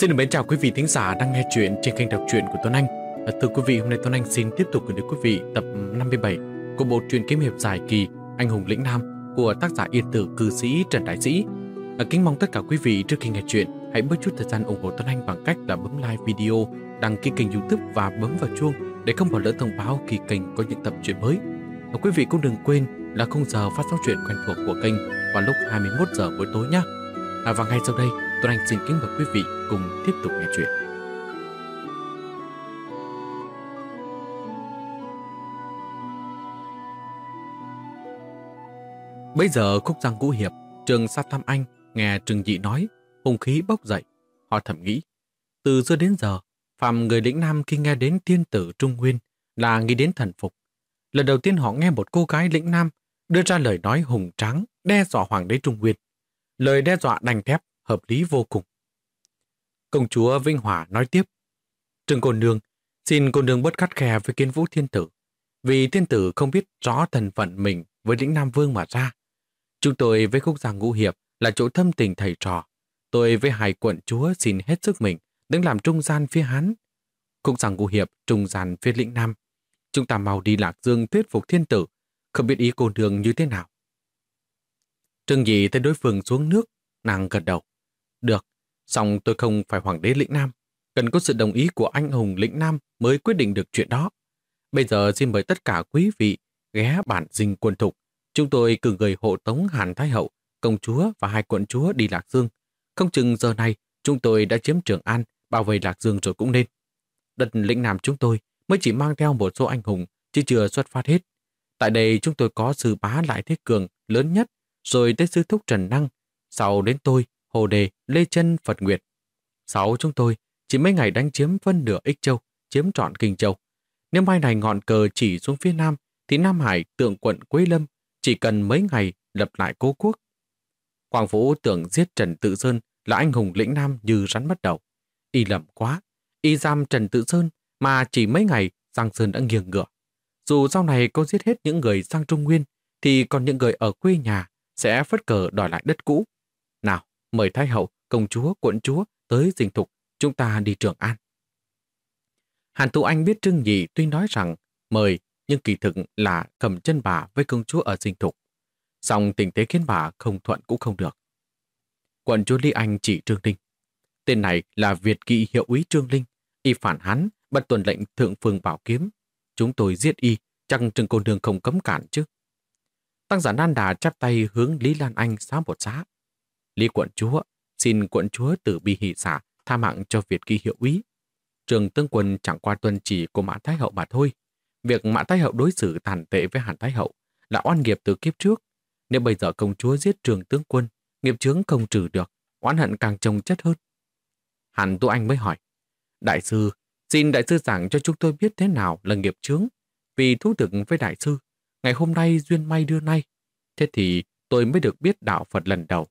Xin mến chào quý vị thính giả đang nghe chuyện trên kênh đọc truyện của Tuấn Anh. À, thưa quý vị, hôm nay Tuấn Anh xin tiếp tục gửi đến quý vị tập 57 của bộ truyện kiếm hiệp dài kỳ Anh hùng lĩnh nam của tác giả yên tử cư sĩ Trần Đại Sĩ. À, kính mong tất cả quý vị trước khi nghe chuyện hãy bớt chút thời gian ủng hộ Tuấn Anh bằng cách là bấm like video, đăng ký kênh youtube và bấm vào chuông để không bỏ lỡ thông báo khi kênh có những tập truyện mới. Và quý vị cũng đừng quên là khung giờ phát sóng truyện quen thuộc của kênh vào lúc 21 giờ buổi tối nhé. À, và ngay sau đây, Tuấn Anh xin kính mời quý vị cùng tiếp tục nghe chuyện. Bây giờ khúc giang cũ hiệp, trường sát thăm Anh nghe Trừng Dị nói, hùng khí bốc dậy. Họ thầm nghĩ, từ xưa đến giờ, Phạm người lĩnh Nam khi nghe đến tiên tử Trung Nguyên là nghĩ đến thần phục. Lần đầu tiên họ nghe một cô gái lĩnh Nam đưa ra lời nói hùng tráng đe dọa hoàng đế Trung Nguyên. Lời đe dọa đành thép, hợp lý vô cùng. Công chúa Vinh Hòa nói tiếp, Trừng cô nương, xin cô nương bớt khắt khe với kiến vũ thiên tử, vì thiên tử không biết rõ thần phận mình với lĩnh Nam Vương mà ra. Chúng tôi với khúc giang ngũ hiệp là chỗ thâm tình thầy trò. Tôi với hai quận chúa xin hết sức mình, đứng làm trung gian phía Hán. Khúc giang ngũ hiệp trung gian phía lĩnh Nam. Chúng ta mau đi Lạc Dương thuyết phục thiên tử, không biết ý cô nương như thế nào. Trương Dị thấy đối phương xuống nước, nàng gật đầu. Được, song tôi không phải hoàng đế lĩnh Nam. Cần có sự đồng ý của anh hùng lĩnh Nam mới quyết định được chuyện đó. Bây giờ xin mời tất cả quý vị ghé bản dinh quân thục. Chúng tôi cử người hộ tống Hàn Thái Hậu, công chúa và hai quận chúa đi Lạc Dương. Không chừng giờ này chúng tôi đã chiếm Trường An, bảo vệ Lạc Dương rồi cũng nên. Đất lĩnh Nam chúng tôi mới chỉ mang theo một số anh hùng, chứ chưa xuất phát hết. Tại đây chúng tôi có sư bá Lại Thế Cường lớn nhất, rồi tới sư thúc Trần Năng, sau đến tôi Hồ Đề, Lê Chân, Phật Nguyệt. Sáu chúng tôi chỉ mấy ngày đánh chiếm phân nửa Ích Châu, chiếm trọn Kinh Châu. Nếu mai này ngọn cờ chỉ xuống phía Nam, thì Nam Hải tượng quận Quế Lâm chỉ cần mấy ngày lập lại cố quốc. Quang Vũ tưởng giết Trần Tự Sơn là anh hùng lĩnh Nam như rắn bắt đầu. Y lầm quá, y giam Trần Tự Sơn mà chỉ mấy ngày Giang Sơn đã nghiêng ngựa. Dù sau này có giết hết những người sang Trung Nguyên, thì còn những người ở quê nhà sẽ phất cờ đòi lại đất cũ. Mời Thái Hậu, công chúa, quận chúa tới dinh thục, chúng ta đi Trường An. Hàn Tú Anh biết Trương Nhị tuy nói rằng mời, nhưng kỳ thực là cầm chân bà với công chúa ở dinh thục. song tình thế khiến bà không thuận cũng không được. Quận chúa Lý Anh chỉ Trương Linh. Tên này là Việt kỵ hiệu úy Trương Linh. Y phản hắn, bật tuần lệnh thượng phương bảo kiếm. Chúng tôi giết y, chẳng Trương Cô Nương không cấm cản chứ. Tăng giả Nan Đà chắp tay hướng Lý Lan Anh xá một xá. Lý quận chúa, xin quận chúa tử bi hỷ xả tha mạng cho Việt kỳ hiệu úy. Trường tướng quân chẳng qua tuân chỉ của Mã Thái Hậu mà thôi. Việc Mã Thái Hậu đối xử tàn tệ với Hàn Thái Hậu là oan nghiệp từ kiếp trước. Nếu bây giờ công chúa giết trường tướng quân, nghiệp chướng không trừ được, oán hận càng trồng chất hơn. Hàn Tu Anh mới hỏi, Đại sư, xin đại sư giảng cho chúng tôi biết thế nào là nghiệp chướng. Vì thú thực với đại sư, ngày hôm nay duyên may đưa nay. Thế thì tôi mới được biết đạo Phật lần đầu.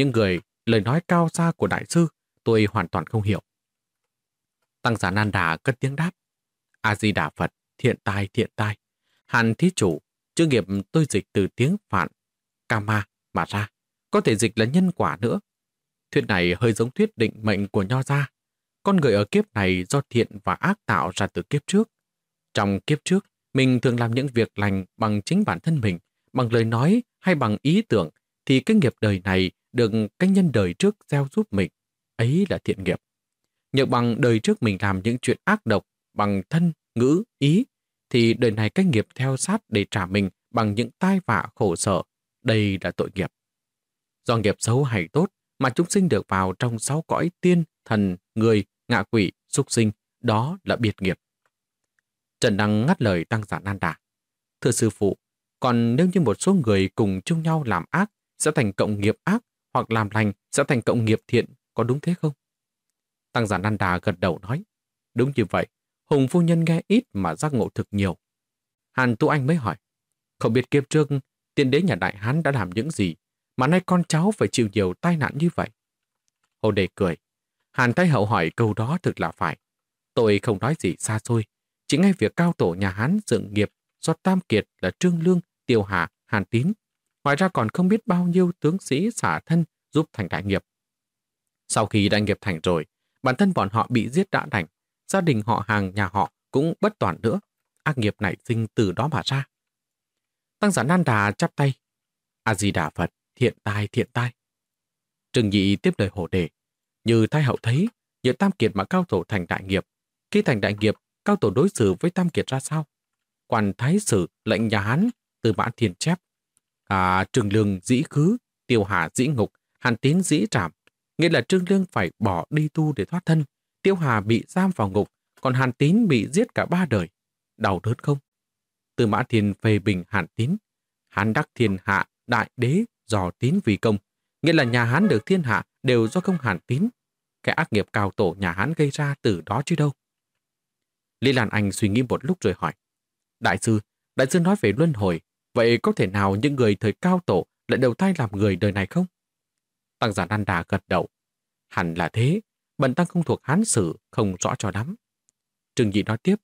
Những người lời nói cao xa của đại sư tôi hoàn toàn không hiểu. Tăng giả Nan Đà cất tiếng đáp. A-di-đà Phật, thiện tai, thiện tai. Hàn thí chủ, chữ nghiệp tôi dịch từ tiếng phạn, kama mà ra. Có thể dịch là nhân quả nữa. Thuyết này hơi giống thuyết định mệnh của Nho gia. Con người ở kiếp này do thiện và ác tạo ra từ kiếp trước. Trong kiếp trước, mình thường làm những việc lành bằng chính bản thân mình, bằng lời nói hay bằng ý tưởng, thì cái nghiệp đời này được cái nhân đời trước gieo giúp mình. Ấy là thiện nghiệp. Nhờ bằng đời trước mình làm những chuyện ác độc bằng thân, ngữ, ý, thì đời này cái nghiệp theo sát để trả mình bằng những tai vạ khổ sở. Đây là tội nghiệp. Do nghiệp xấu hay tốt mà chúng sinh được vào trong sáu cõi tiên, thần, người, ngạ quỷ, súc sinh, đó là biệt nghiệp. Trần Đăng ngắt lời tăng giả nan đà. Thưa sư phụ, còn nếu như một số người cùng chung nhau làm ác sẽ thành cộng nghiệp ác hoặc làm lành sẽ thành cộng nghiệp thiện, có đúng thế không? Tăng giả nan đà gật đầu nói. Đúng như vậy, Hùng phu nhân nghe ít mà giác ngộ thực nhiều. Hàn Tu Anh mới hỏi. Không biết kiếp trước, tiên đế nhà Đại Hán đã làm những gì mà nay con cháu phải chịu nhiều tai nạn như vậy? Hồ Đề cười. Hàn Thái Hậu hỏi câu đó thực là phải. Tôi không nói gì xa xôi, chỉ ngay việc cao tổ nhà Hán dựng nghiệp do Tam Kiệt là Trương Lương, Tiêu Hà, Hàn Tín. Ngoài ra còn không biết bao nhiêu tướng sĩ xả thân giúp thành đại nghiệp. Sau khi đại nghiệp thành rồi, bản thân bọn họ bị giết đã đành, gia đình họ hàng nhà họ cũng bất toàn nữa. Ác nghiệp nảy sinh từ đó mà ra. Tăng giả Nan Đà chắp tay. A-di-đà Phật, thiện tai, thiện tai. Trừng nhị tiếp lời hồ đề. Như Thái Hậu thấy, nhờ Tam Kiệt mà cao tổ thành đại nghiệp. Khi thành đại nghiệp, cao tổ đối xử với Tam Kiệt ra sao? Quan Thái Sử lệnh nhà Hán từ mãn thiên chép. À, Trương Lương dĩ khứ, Tiêu Hà dĩ ngục, Hàn Tín dĩ trảm. Nghĩa là Trương Lương phải bỏ đi tu để thoát thân. Tiêu Hà bị giam vào ngục, còn Hàn Tín bị giết cả ba đời. Đau đớn không? Từ Mã Thiên phê bình Hàn Tín. Hán đắc thiên hạ, đại đế, dò tín vì công. Nghĩa là nhà Hán được thiên hạ đều do công Hàn Tín. Cái ác nghiệp cao tổ nhà Hán gây ra từ đó chứ đâu. Lý Lan Anh suy nghĩ một lúc rồi hỏi. Đại sư, đại sư nói về luân hồi, vậy có thể nào những người thời cao tổ lại đầu thai làm người đời này không? Tăng giả năn Đà gật đầu. Hẳn là thế, bần tăng không thuộc hán sử, không rõ cho lắm. Trừng Nhị nói tiếp,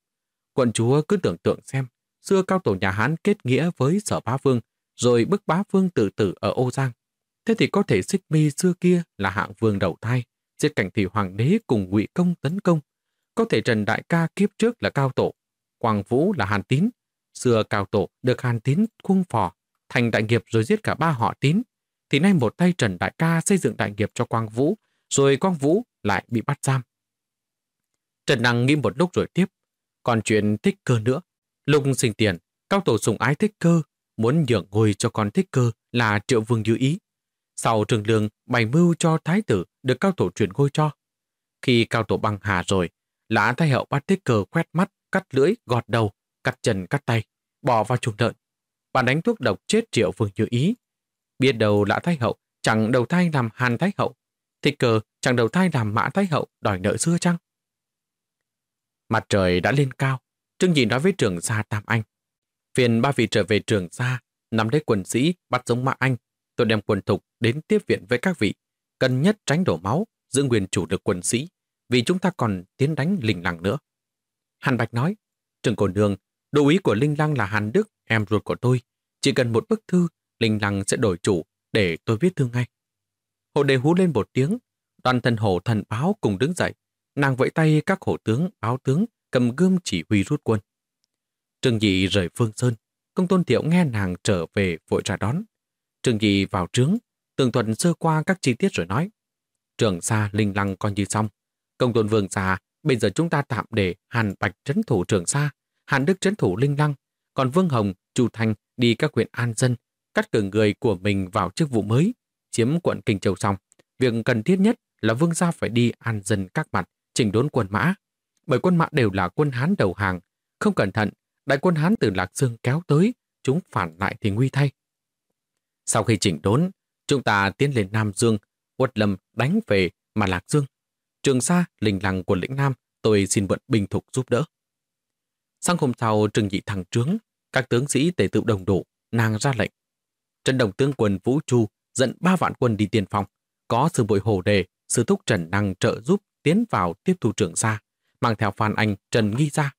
quận chúa cứ tưởng tượng xem, xưa cao tổ nhà Hán kết nghĩa với sở bá vương, rồi bức bá vương tự tử ở ô Giang. Thế thì có thể xích mi xưa kia là hạng vương đầu thai, giết cảnh thị hoàng đế cùng ngụy công tấn công. Có thể Trần Đại Ca kiếp trước là cao tổ, Quang Vũ là Hàn Tín. Xưa cao tổ được Hàn Tín khuông phò, thành đại nghiệp rồi giết cả ba họ Tín. Thì nay một tay Trần Đại Ca xây dựng đại nghiệp cho Quang Vũ, rồi Quang Vũ lại bị bắt giam. Trần Năng nghĩ một lúc rồi tiếp. Còn chuyện thích cơ nữa. lùng sinh tiền, cao tổ sùng ái thích cơ, muốn nhượng ngôi cho con thích cơ là triệu vương như ý. Sau trường lương bày mưu cho thái tử được cao tổ chuyển ngôi cho. Khi cao tổ băng hà rồi, lã thái hậu bắt thích cơ quét mắt, cắt lưỡi, gọt đầu, cắt chân, cắt tay, bỏ vào chuồng lợn. Bà đánh thuốc độc chết triệu vương như ý. Biết đầu lã thái hậu chẳng đầu thai làm hàn thái hậu. Thích cờ chẳng đầu thai làm mã thái hậu đòi nợ xưa chăng? Mặt trời đã lên cao, Trương Nhị nói với trưởng gia Tam Anh. Phiền ba vị trở về trường gia, nắm lấy quần sĩ, bắt giống Mã Anh. Tôi đem quần thục đến tiếp viện với các vị. Cần nhất tránh đổ máu, giữ nguyên chủ được quần sĩ, vì chúng ta còn tiến đánh lình lặng nữa. Hàn Bạch nói, trường Cổ Nương, đồ ý của Linh Lăng là Hàn Đức, em ruột của tôi. Chỉ cần một bức thư, Linh Lăng sẽ đổi chủ để tôi viết thư ngay. Hồ đề hú lên một tiếng, đoàn thần hổ thần báo cùng đứng dậy. Nàng vẫy tay các hổ tướng, báo tướng cầm gươm chỉ huy rút quân. Trương Dị rời Phương Sơn, công tôn thiệu nghe nàng trở về vội ra đón. Trương Dị vào trướng, tường thuận sơ qua các chi tiết rồi nói. Trường xa linh lăng coi như xong. Công tôn vương già, bây giờ chúng ta tạm để Hàn Bạch trấn thủ trường xa, Hàn Đức trấn thủ linh lăng, còn Vương Hồng, Chu Thanh đi các huyện an dân, cắt cử người của mình vào chức vụ mới, chiếm quận Kinh Châu xong. Việc cần thiết nhất là Vương gia phải đi an dân các mặt, chỉnh đốn quân mã, bởi quân mã đều là quân Hán đầu hàng. Không cẩn thận, đại quân Hán từ Lạc Dương kéo tới, chúng phản lại thì nguy thay. Sau khi chỉnh đốn, chúng ta tiến lên Nam Dương, quật lâm đánh về mà Lạc Dương. Trường Sa, linh lăng của lĩnh Nam, tôi xin mượn bình thục giúp đỡ. Sáng hôm sau, trừng dị thằng trướng, các tướng sĩ tề tự đồng độ, nàng ra lệnh. Trần Đồng tướng quân Vũ Chu dẫn ba vạn quân đi tiên phong, có sư bội hồ đề, sư thúc Trần Năng trợ giúp tiến vào tiếp thu trưởng xa mang theo Phan Anh, Trần Nghi ra.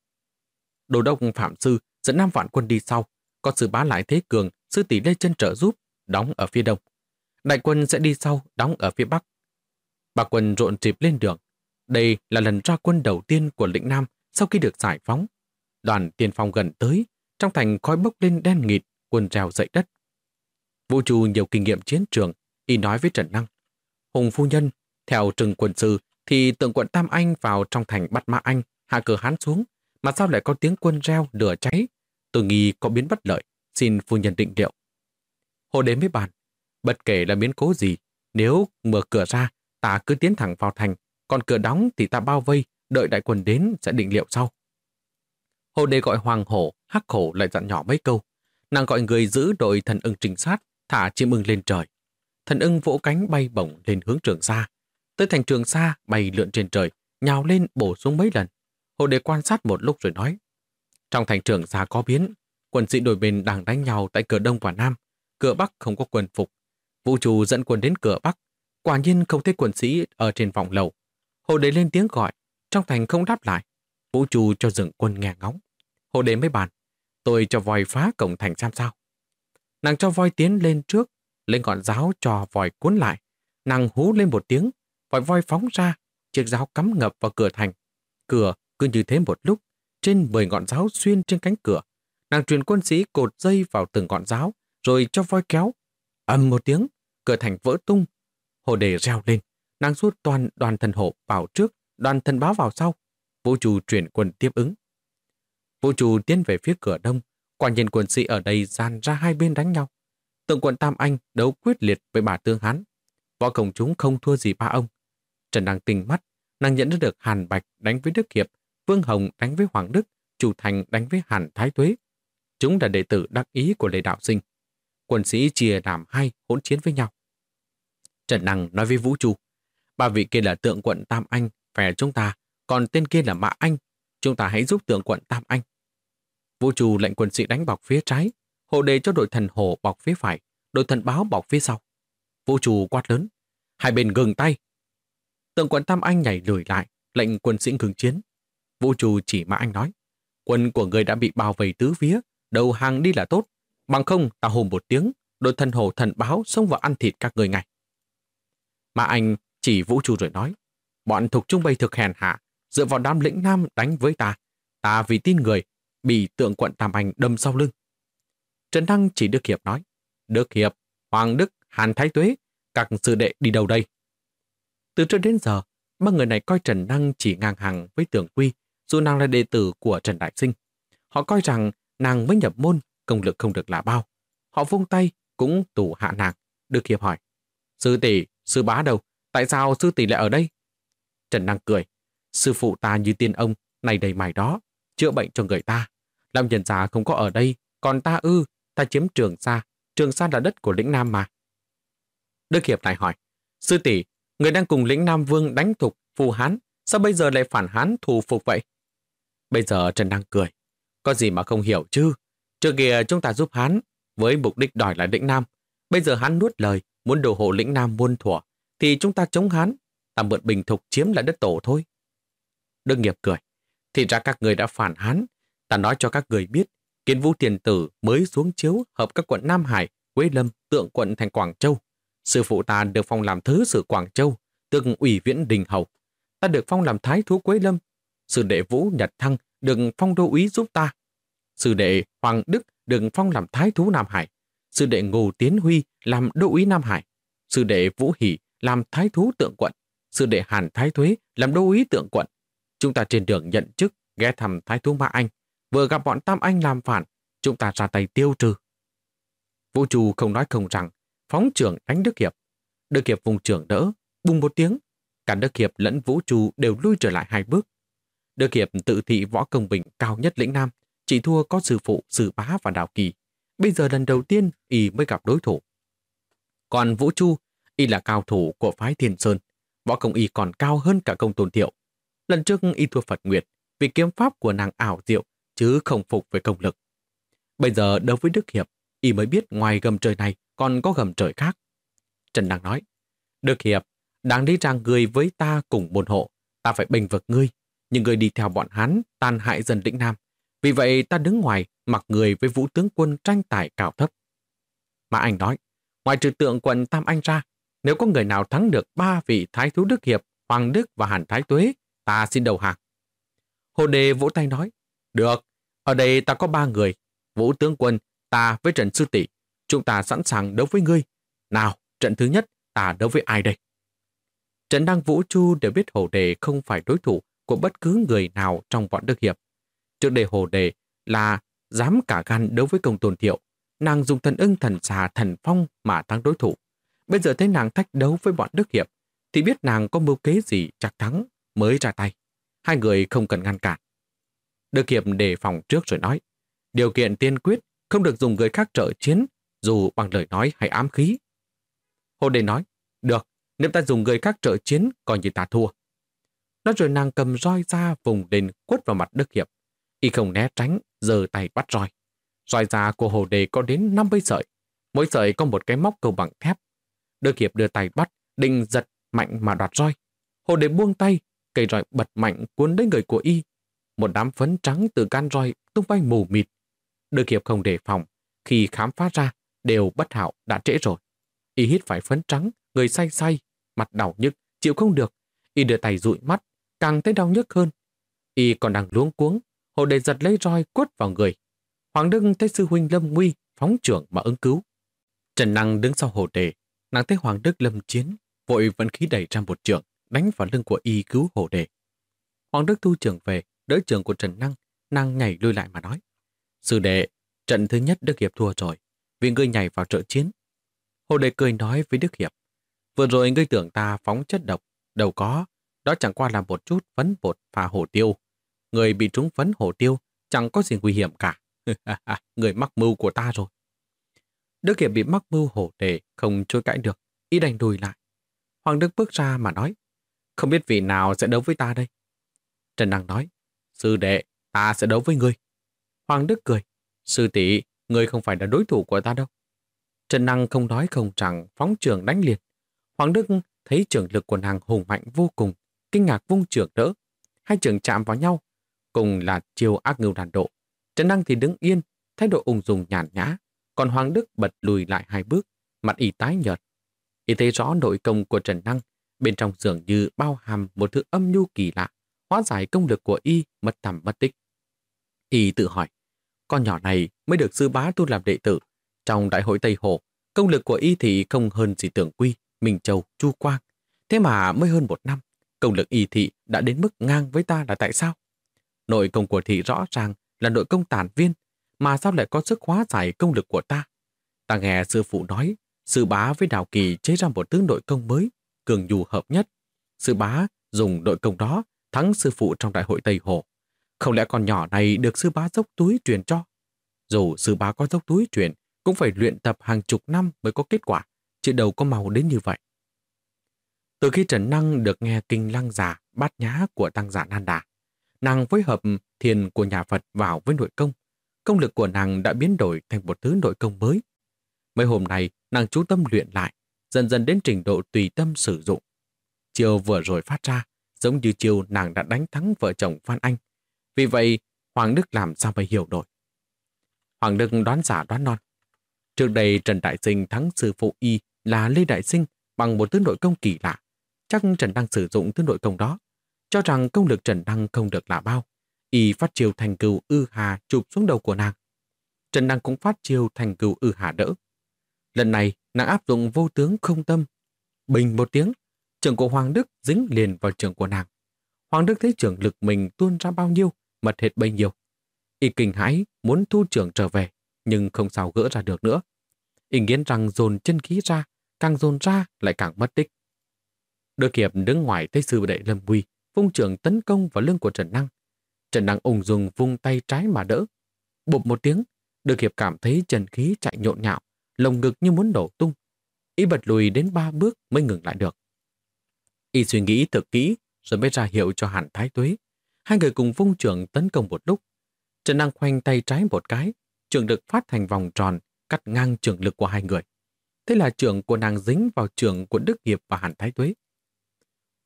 Đồ đốc Phạm Sư dẫn năm vạn quân đi sau, có sự bá lại Thế Cường, sư tỷ Lê chân trợ giúp, đóng ở phía đông. Đại quân sẽ đi sau, đóng ở phía bắc. Bà quân rộn rịp lên đường. Đây là lần ra quân đầu tiên của lĩnh Nam sau khi được giải phóng. Đoàn tiền phong gần tới, trong thành khói bốc lên đen nghịt, quân rào dậy đất. Vũ trù nhiều kinh nghiệm chiến trường, y nói với Trần Năng. Hùng phu nhân, theo trừng quân sư, thì tượng quận Tam Anh vào trong thành bắt Mã Anh, hạ cửa hán xuống, mà sao lại có tiếng quân reo lửa cháy? Tôi nghi có biến bất lợi, xin phu nhân định liệu. Hồ đến với bàn, bất kể là biến cố gì, nếu mở cửa ra, ta cứ tiến thẳng vào thành, còn cửa đóng thì ta bao vây, đợi đại quân đến sẽ định liệu sau. Hồ đề gọi hoàng hổ, hắc hổ lại dặn nhỏ mấy câu. Nàng gọi người giữ đội thần ưng trinh sát, thả chim ưng lên trời. Thần ưng vỗ cánh bay bổng lên hướng trường xa, Tới thành trường xa, bay lượn trên trời, nhào lên bổ xuống mấy lần. Hồ đề quan sát một lúc rồi nói. Trong thành trường xa có biến, quân sĩ đổi bên đang đánh nhau tại cửa Đông và Nam. Cửa Bắc không có quân phục. Vũ trụ dẫn quân đến cửa Bắc. Quả nhiên không thấy quân sĩ ở trên vòng lầu. Hồ đề lên tiếng gọi, trong thành không đáp lại. Vũ trụ cho dựng quân nghe ngóng. Hồ đến mới bàn, tôi cho voi phá cổng thành xem sao. Nàng cho voi tiến lên trước, lên ngọn giáo cho voi cuốn lại. Nàng hú lên một tiếng, vòi voi phóng ra, chiếc giáo cắm ngập vào cửa thành. Cửa cứ như thế một lúc, trên 10 ngọn giáo xuyên trên cánh cửa. Nàng truyền quân sĩ cột dây vào từng ngọn giáo, rồi cho voi kéo. ầm một tiếng, cửa thành vỡ tung. Hồ đề reo lên, nàng rút toàn đoàn thần hộ vào trước, đoàn thần báo vào sau. Vũ trụ chuyển quân tiếp ứng. Vũ trụ tiến về phía cửa đông, quả nhiên quân sĩ ở đây dàn ra hai bên đánh nhau. Tượng quận Tam Anh đấu quyết liệt với bà Tương Hán. Võ công chúng không thua gì ba ông. Trần Đăng tình mắt, nàng nhận ra được Hàn Bạch đánh với Đức Hiệp, Vương Hồng đánh với Hoàng Đức, Chủ Thành đánh với Hàn Thái Tuế. Chúng là đệ tử đắc ý của Lê Đạo Sinh. Quân sĩ chia làm hai hỗn chiến với nhau. Trần Năng nói với Vũ Chu, ba vị kia là tượng quận Tam Anh, phe chúng ta, còn tên kia là Mã Anh. Chúng ta hãy giúp tượng quận Tam Anh. Vũ Chu lệnh quân sĩ đánh bọc phía trái, hộ đề cho đội thần hồ bọc phía phải, đội thần báo bọc phía sau. Vũ Chu quát lớn, hai bên gừng tay. Tượng quận Tam Anh nhảy lùi lại, lệnh quân sĩ ngừng chiến. Vũ Chu chỉ Mã Anh nói, quân của người đã bị bao vây tứ phía, đầu hàng đi là tốt. Bằng không, ta hồn một tiếng, đội thần hồ thần báo xông vào ăn thịt các người ngay. Mã Anh chỉ Vũ Chu rồi nói, bọn thuộc trung bày thực hèn hạ, dựa vào đám lĩnh nam đánh với ta. Ta vì tin người, bị tượng quận Tam Anh đâm sau lưng. Trần Đăng chỉ Đức Hiệp nói, Đức Hiệp, Hoàng Đức, Hàn Thái Tuế, các sư đệ đi đâu đây? Từ trước đến giờ, ba người này coi Trần Đăng chỉ ngang hàng với tưởng quy, dù nàng là đệ tử của Trần Đại Sinh. Họ coi rằng nàng mới nhập môn, công lực không được là bao. Họ vung tay, cũng tủ hạ nàng. Đức Hiệp hỏi, Sư tỷ, sư bá đâu? Tại sao sư tỷ lại ở đây? Trần Đăng cười, sư phụ ta như tiên ông, này đầy mài đó, chữa bệnh cho người ta. lão nhân già không có ở đây, còn ta ư, ta chiếm trường sa. Trường sa là đất của lĩnh Nam mà. Đức Hiệp lại hỏi, sư tỷ, người đang cùng lĩnh Nam Vương đánh thục phù Hán, sao bây giờ lại phản Hán thù phục vậy? Bây giờ Trần đang cười, có gì mà không hiểu chứ? Trước kia chúng ta giúp Hán với mục đích đòi lại lĩnh Nam. Bây giờ Hán nuốt lời, muốn đổ hộ lĩnh Nam muôn thủa, thì chúng ta chống Hán, ta mượn bình thục chiếm lại đất tổ thôi. Đức Nghiệp cười, thì ra các người đã phản Hán, ta nói cho các người biết, kiến vũ tiền tử mới xuống chiếu hợp các quận Nam Hải, Quế Lâm, Tượng quận thành Quảng Châu. Sư phụ ta được phong làm thứ sử Quảng Châu, từng ủy viễn đình hầu. Ta được phong làm thái thú Quế Lâm. Sư đệ Vũ Nhật Thăng được phong đô úy giúp ta. Sư đệ Hoàng Đức được phong làm thái thú Nam Hải. Sư đệ Ngô Tiến Huy làm đô úy Nam Hải. Sư đệ Vũ Hỷ làm thái thú tượng quận. Sư đệ Hàn Thái Thuế làm đô úy tượng quận. Chúng ta trên đường nhận chức ghé thăm thái thú Ma Anh. Vừa gặp bọn Tam Anh làm phản, chúng ta ra tay tiêu trừ. Vũ Trù không nói không rằng, phóng trưởng đánh Đức Hiệp. Đức Hiệp vùng trưởng đỡ, bùng một tiếng. Cả Đức Hiệp lẫn Vũ Trù đều lui trở lại hai bước. Đức Hiệp tự thị võ công bình cao nhất lĩnh Nam, chỉ thua có sư phụ, sư bá và đào kỳ. Bây giờ lần đầu tiên y mới gặp đối thủ. Còn Vũ Chu, y là cao thủ của phái Thiên Sơn. Võ công y còn cao hơn cả công tôn thiệu. Lần trước y thua Phật Nguyệt vì kiếm pháp của nàng ảo diệu chứ không phục về công lực. Bây giờ đối với Đức Hiệp, y mới biết ngoài gầm trời này còn có gầm trời khác. Trần Đăng nói, Đức Hiệp, đáng lý rằng người với ta cùng bồn hộ, ta phải bình vực ngươi, nhưng người đi theo bọn hắn tàn hại dân lĩnh Nam. Vì vậy ta đứng ngoài mặc người với vũ tướng quân tranh tài cao thấp. Mà anh nói, ngoài trừ tượng quận Tam Anh ra, nếu có người nào thắng được ba vị Thái Thú Đức Hiệp, Hoàng Đức và Hàn Thái Tuế, ta xin đầu hàng. Hồ Đề vỗ tay nói, được, ở đây ta có ba người, Vũ tướng quân, ta với Trần Sư Tỷ, chúng ta sẵn sàng đấu với ngươi. Nào, trận thứ nhất, ta đấu với ai đây? Trần Đăng Vũ Chu đều biết Hồ Đề không phải đối thủ của bất cứ người nào trong bọn Đức Hiệp. Trước đây Hồ Đề là dám cả gan đấu với công tôn thiệu. Nàng dùng thần ưng thần xà thần phong mà thắng đối thủ. Bây giờ thấy nàng thách đấu với bọn Đức Hiệp, thì biết nàng có mưu kế gì chắc thắng mới ra tay. Hai người không cần ngăn cản. Đức Hiệp đề phòng trước rồi nói, điều kiện tiên quyết không được dùng người khác trợ chiến, dù bằng lời nói hay ám khí. Hồ Đề nói, được, nếu ta dùng người khác trợ chiến, coi như ta thua. Nói rồi nàng cầm roi ra vùng lên quất vào mặt Đức Hiệp. Y không né tránh, giơ tay bắt roi. Roi da của Hồ Đề có đến 50 sợi. Mỗi sợi có một cái móc cầu bằng thép. Đức Hiệp đưa tay bắt, định giật mạnh mà đoạt roi. Hồ Đề buông tay, cây roi bật mạnh cuốn đến người của Y. Một đám phấn trắng từ can roi tung bay mù mịt. Được Hiệp không đề phòng. Khi khám phá ra, đều bất hảo đã trễ rồi. Y hít phải phấn trắng, người say say, mặt đau nhức, chịu không được. Y đưa tay dụi mắt, càng thấy đau nhức hơn. Y còn đang luống cuống, hồ đề giật lấy roi quất vào người. Hoàng Đức thấy sư huynh lâm nguy, phóng trưởng mà ứng cứu. Trần Năng đứng sau hồ đề, nàng thấy Hoàng Đức lâm chiến, vội vẫn khí đẩy ra một trường, đánh vào lưng của y cứu hồ đệ Hoàng Đức thu trưởng về, đỡ trường của Trần Năng, năng nhảy lui lại mà nói. Sư đệ, trận thứ nhất Đức Hiệp thua rồi, vì ngươi nhảy vào trợ chiến. Hồ đệ cười nói với Đức Hiệp, vừa rồi ngươi tưởng ta phóng chất độc, đâu có, đó chẳng qua là một chút phấn bột pha hổ tiêu. Người bị trúng phấn hổ tiêu chẳng có gì nguy hiểm cả. người mắc mưu của ta rồi. Đức Hiệp bị mắc mưu hổ đệ không trôi cãi được, y đành đùi lại. Hoàng Đức bước ra mà nói, không biết vị nào sẽ đấu với ta đây. Trần Đăng nói, sư đệ, ta sẽ đấu với ngươi. Hoàng Đức cười, sư tỷ, ngươi không phải là đối thủ của ta đâu. Trần Năng không nói không rằng phóng trường đánh liền. Hoàng Đức thấy trường lực của nàng hùng mạnh vô cùng, kinh ngạc vung trường đỡ. Hai trường chạm vào nhau, cùng là chiều ác ngưu đàn độ. Trần Năng thì đứng yên, thái độ ung dung nhàn nhã, còn Hoàng Đức bật lùi lại hai bước, mặt y tái nhợt. Y thấy rõ nội công của Trần Năng, bên trong dường như bao hàm một thứ âm nhu kỳ lạ, hóa giải công lực của y mất tầm mất tích. Y tự hỏi, con nhỏ này mới được sư bá tu làm đệ tử. Trong đại hội Tây Hồ, công lực của y thị không hơn gì tưởng quy, Minh Châu, Chu Quang. Thế mà mới hơn một năm, công lực y thị đã đến mức ngang với ta là tại sao? Nội công của thị rõ ràng là nội công tản viên, mà sao lại có sức hóa giải công lực của ta? Ta nghe sư phụ nói, sư bá với đào kỳ chế ra một thứ nội công mới, cường dù hợp nhất. Sư bá dùng đội công đó thắng sư phụ trong đại hội Tây Hồ. Không lẽ con nhỏ này được sư bá dốc túi truyền cho? Dù sư bá có dốc túi truyền, cũng phải luyện tập hàng chục năm mới có kết quả, chứ đầu có màu đến như vậy. Từ khi Trần Năng được nghe kinh lăng giả bát nhã của tăng giả Nan Đà, nàng phối hợp thiền của nhà Phật vào với nội công. Công lực của nàng đã biến đổi thành một thứ nội công mới. Mấy hôm nay, nàng chú tâm luyện lại, dần dần đến trình độ tùy tâm sử dụng. Chiều vừa rồi phát ra, giống như chiều nàng đã đánh thắng vợ chồng Phan Anh. Vì vậy, Hoàng Đức làm sao mà hiểu nổi. Hoàng Đức đoán giả đoán non. Trước đây Trần Đại Sinh thắng sư phụ y là Lê Đại Sinh bằng một thứ nội công kỳ lạ. Chắc Trần đang sử dụng thứ nội công đó cho rằng công lực Trần Đăng không được là bao. Y phát chiêu thành cừu ư hà chụp xuống đầu của nàng. Trần Đăng cũng phát chiêu thành cừu ư hà đỡ. Lần này, nàng áp dụng vô tướng không tâm. Bình một tiếng, trường của Hoàng Đức dính liền vào trường của nàng. Hoàng Đức thấy trường lực mình tuôn ra bao nhiêu, mật hết bấy nhiêu. Y kinh hãi muốn thu trường trở về, nhưng không sao gỡ ra được nữa. Y nghiến rằng dồn chân khí ra, càng dồn ra lại càng mất tích. Đôi kiệp đứng ngoài thấy sư đệ Lâm Huy, vung trường tấn công vào lưng của Trần Năng. Trần Năng ung dung vung tay trái mà đỡ. Bụp một tiếng, được hiệp cảm thấy chân khí chạy nhộn nhạo, lồng ngực như muốn đổ tung. Y bật lùi đến ba bước mới ngừng lại được. Y suy nghĩ thật kỹ rồi mới ra hiệu cho Hàn Thái Tuế. Hai người cùng vung trường tấn công một lúc. Trần Năng khoanh tay trái một cái, trường lực phát thành vòng tròn, cắt ngang trường lực của hai người. Thế là trường của nàng dính vào trường của Đức Hiệp và Hàn Thái Tuế.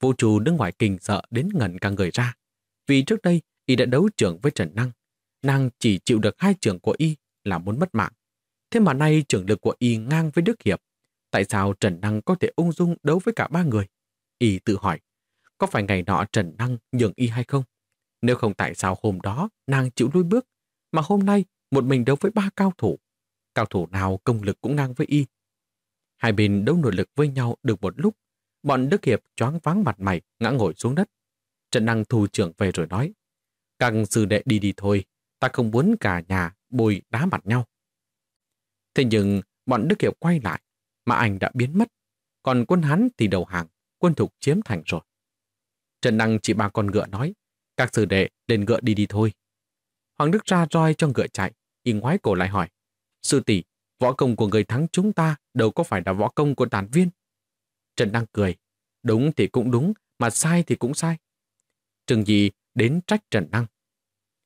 Vũ trụ đứng ngoài kinh sợ đến ngẩn cả người ra. Vì trước đây, y đã đấu trưởng với Trần Năng. Nàng chỉ chịu được hai trưởng của y là muốn mất mạng. Thế mà nay trưởng lực của y ngang với Đức Hiệp. Tại sao Trần Năng có thể ung dung đấu với cả ba người? Y tự hỏi, có phải ngày nọ Trần Năng nhường y hay không? Nếu không tại sao hôm đó nàng chịu lui bước, mà hôm nay một mình đấu với ba cao thủ. Cao thủ nào công lực cũng ngang với y. Hai bên đấu nội lực với nhau được một lúc Bọn Đức Hiệp choáng váng mặt mày, ngã ngồi xuống đất. Trần Năng thu trưởng về rồi nói, các sư đệ đi đi thôi, ta không muốn cả nhà bồi đá mặt nhau. Thế nhưng bọn Đức Hiệp quay lại, mà anh đã biến mất. Còn quân hắn thì đầu hàng, quân thục chiếm thành rồi. Trần Năng chỉ ba con ngựa nói, các sư đệ lên ngựa đi đi thôi. Hoàng Đức ra roi cho ngựa chạy, y ngoái cổ lại hỏi, sư tỷ, võ công của người thắng chúng ta đâu có phải là võ công của tàn viên. Trần năng cười. Đúng thì cũng đúng, mà sai thì cũng sai. Trừng gì đến trách Trần Năng.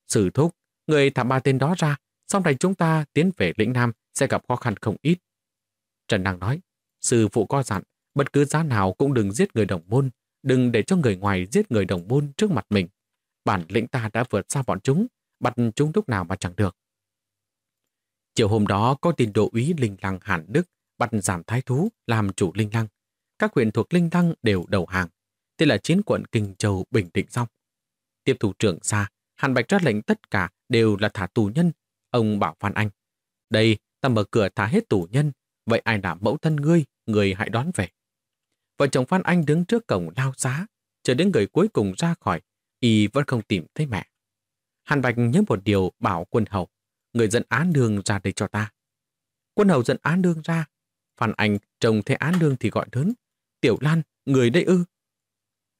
Sử thúc, người thả ba tên đó ra, sau này chúng ta tiến về lĩnh Nam sẽ gặp khó khăn không ít. Trần Năng nói, sư phụ có dặn, bất cứ giá nào cũng đừng giết người đồng môn, đừng để cho người ngoài giết người đồng môn trước mặt mình. Bản lĩnh ta đã vượt xa bọn chúng, bắt chúng lúc nào mà chẳng được. Chiều hôm đó có tin độ úy Linh Lăng Hàn Đức bắt giảm thái thú làm chủ Linh Lăng các huyện thuộc Linh lăng đều đầu hàng. Thế là chiến quận Kinh Châu bình định xong. Tiếp thủ trưởng xa, Hàn Bạch ra lệnh tất cả đều là thả tù nhân. Ông bảo Phan Anh, đây, ta mở cửa thả hết tù nhân, vậy ai đảm mẫu thân ngươi, người hãy đón về. Vợ chồng Phan Anh đứng trước cổng lao giá, chờ đến người cuối cùng ra khỏi, y vẫn không tìm thấy mẹ. Hàn Bạch nhớ một điều bảo quân hầu, người dẫn án đường ra đây cho ta. Quân hầu dẫn án đường ra, Phan Anh trông thấy án đường thì gọi lớn, Tiểu Lan, người đây ư.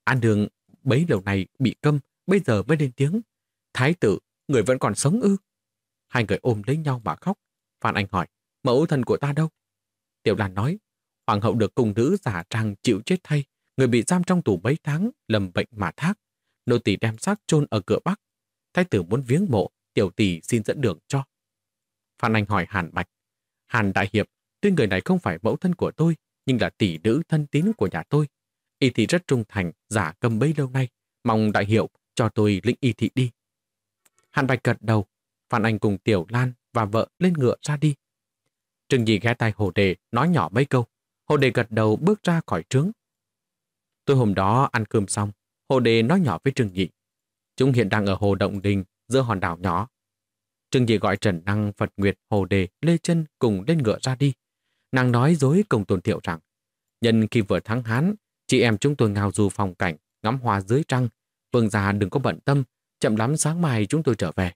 Án đường bấy lâu này bị câm, bây giờ mới lên tiếng. Thái tử, người vẫn còn sống ư? Hai người ôm lấy nhau mà khóc. Phan Anh hỏi, mẫu thân của ta đâu? Tiểu Lan nói, hoàng hậu được cung nữ giả trang chịu chết thay, người bị giam trong tù mấy tháng, lầm bệnh mà thác. Nô tỳ đem xác chôn ở cửa Bắc. Thái tử muốn viếng mộ, tiểu tỷ xin dẫn đường cho. Phan Anh hỏi Hàn Bạch. Hàn Đại Hiệp, tuy người này không phải mẫu thân của tôi, nhưng là tỷ nữ thân tín của nhà tôi. Y thị rất trung thành, giả cầm bấy lâu nay. Mong đại hiệu cho tôi lĩnh y thị đi. Hàn Bạch gật đầu, Phan Anh cùng Tiểu Lan và vợ lên ngựa ra đi. Trừng Dị ghé tay Hồ Đề nói nhỏ mấy câu. Hồ Đề gật đầu bước ra khỏi trướng. Tôi hôm đó ăn cơm xong, Hồ Đề nói nhỏ với Trừng Dị. Chúng hiện đang ở Hồ Động Đình, giữa hòn đảo nhỏ. Trừng Dị gọi Trần Năng, Phật Nguyệt, Hồ Đề, Lê chân cùng lên ngựa ra đi. Nàng nói dối cùng Tôn Thiệu rằng, nhân khi vừa thắng Hán, chị em chúng tôi ngào du phong cảnh, ngắm hoa dưới trăng. Vương già đừng có bận tâm, chậm lắm sáng mai chúng tôi trở về.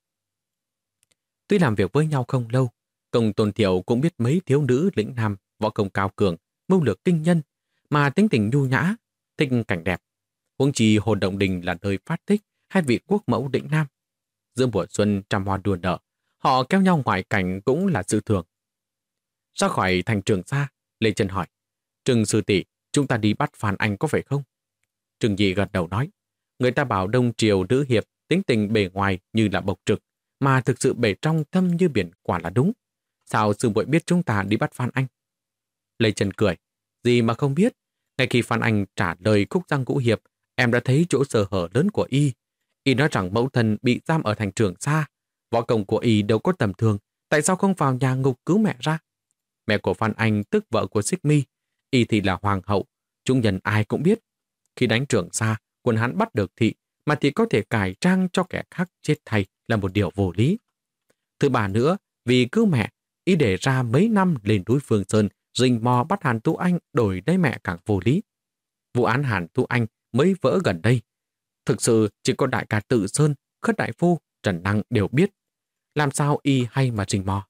Tuy làm việc với nhau không lâu, công Tôn thiểu cũng biết mấy thiếu nữ lĩnh nam, võ công cao cường, mưu lược kinh nhân, mà tính tình nhu nhã, thích cảnh đẹp. Huống chi Hồ Động Đình là nơi phát tích hai vị quốc mẫu lĩnh nam. Giữa mùa xuân trăm hoa đua nở, họ kéo nhau ngoại cảnh cũng là sự thường. Ra khỏi thành trường xa, Lê Trần hỏi, Trừng sư tỷ, chúng ta đi bắt Phan Anh có phải không? Trừng Dị gật đầu nói, người ta bảo Đông Triều nữ hiệp tính tình bề ngoài như là bộc trực, mà thực sự bể trong thâm như biển quả là đúng. Sao sư muội biết chúng ta đi bắt Phan Anh? Lê Trần cười, gì mà không biết. Ngay khi Phan Anh trả lời khúc răng ngũ hiệp, em đã thấy chỗ sơ hở lớn của y. Y nói rằng mẫu thân bị giam ở thành trường xa. Võ công của y đâu có tầm thường, tại sao không vào nhà ngục cứu mẹ ra? Mẹ của Phan Anh tức vợ của Xích Mi, y thì là hoàng hậu, chúng nhân ai cũng biết. Khi đánh trưởng xa, quân hắn bắt được thị, mà thì có thể cải trang cho kẻ khác chết thay là một điều vô lý. Thứ ba nữa, vì cứu mẹ, y để ra mấy năm lên núi Phương Sơn, rình mò bắt Hàn Tu Anh đổi lấy mẹ càng vô lý. Vụ án Hàn Tu Anh mới vỡ gần đây. Thực sự chỉ có đại ca Tự Sơn, Khất Đại Phu, Trần Năng đều biết. Làm sao y hay mà rình mò.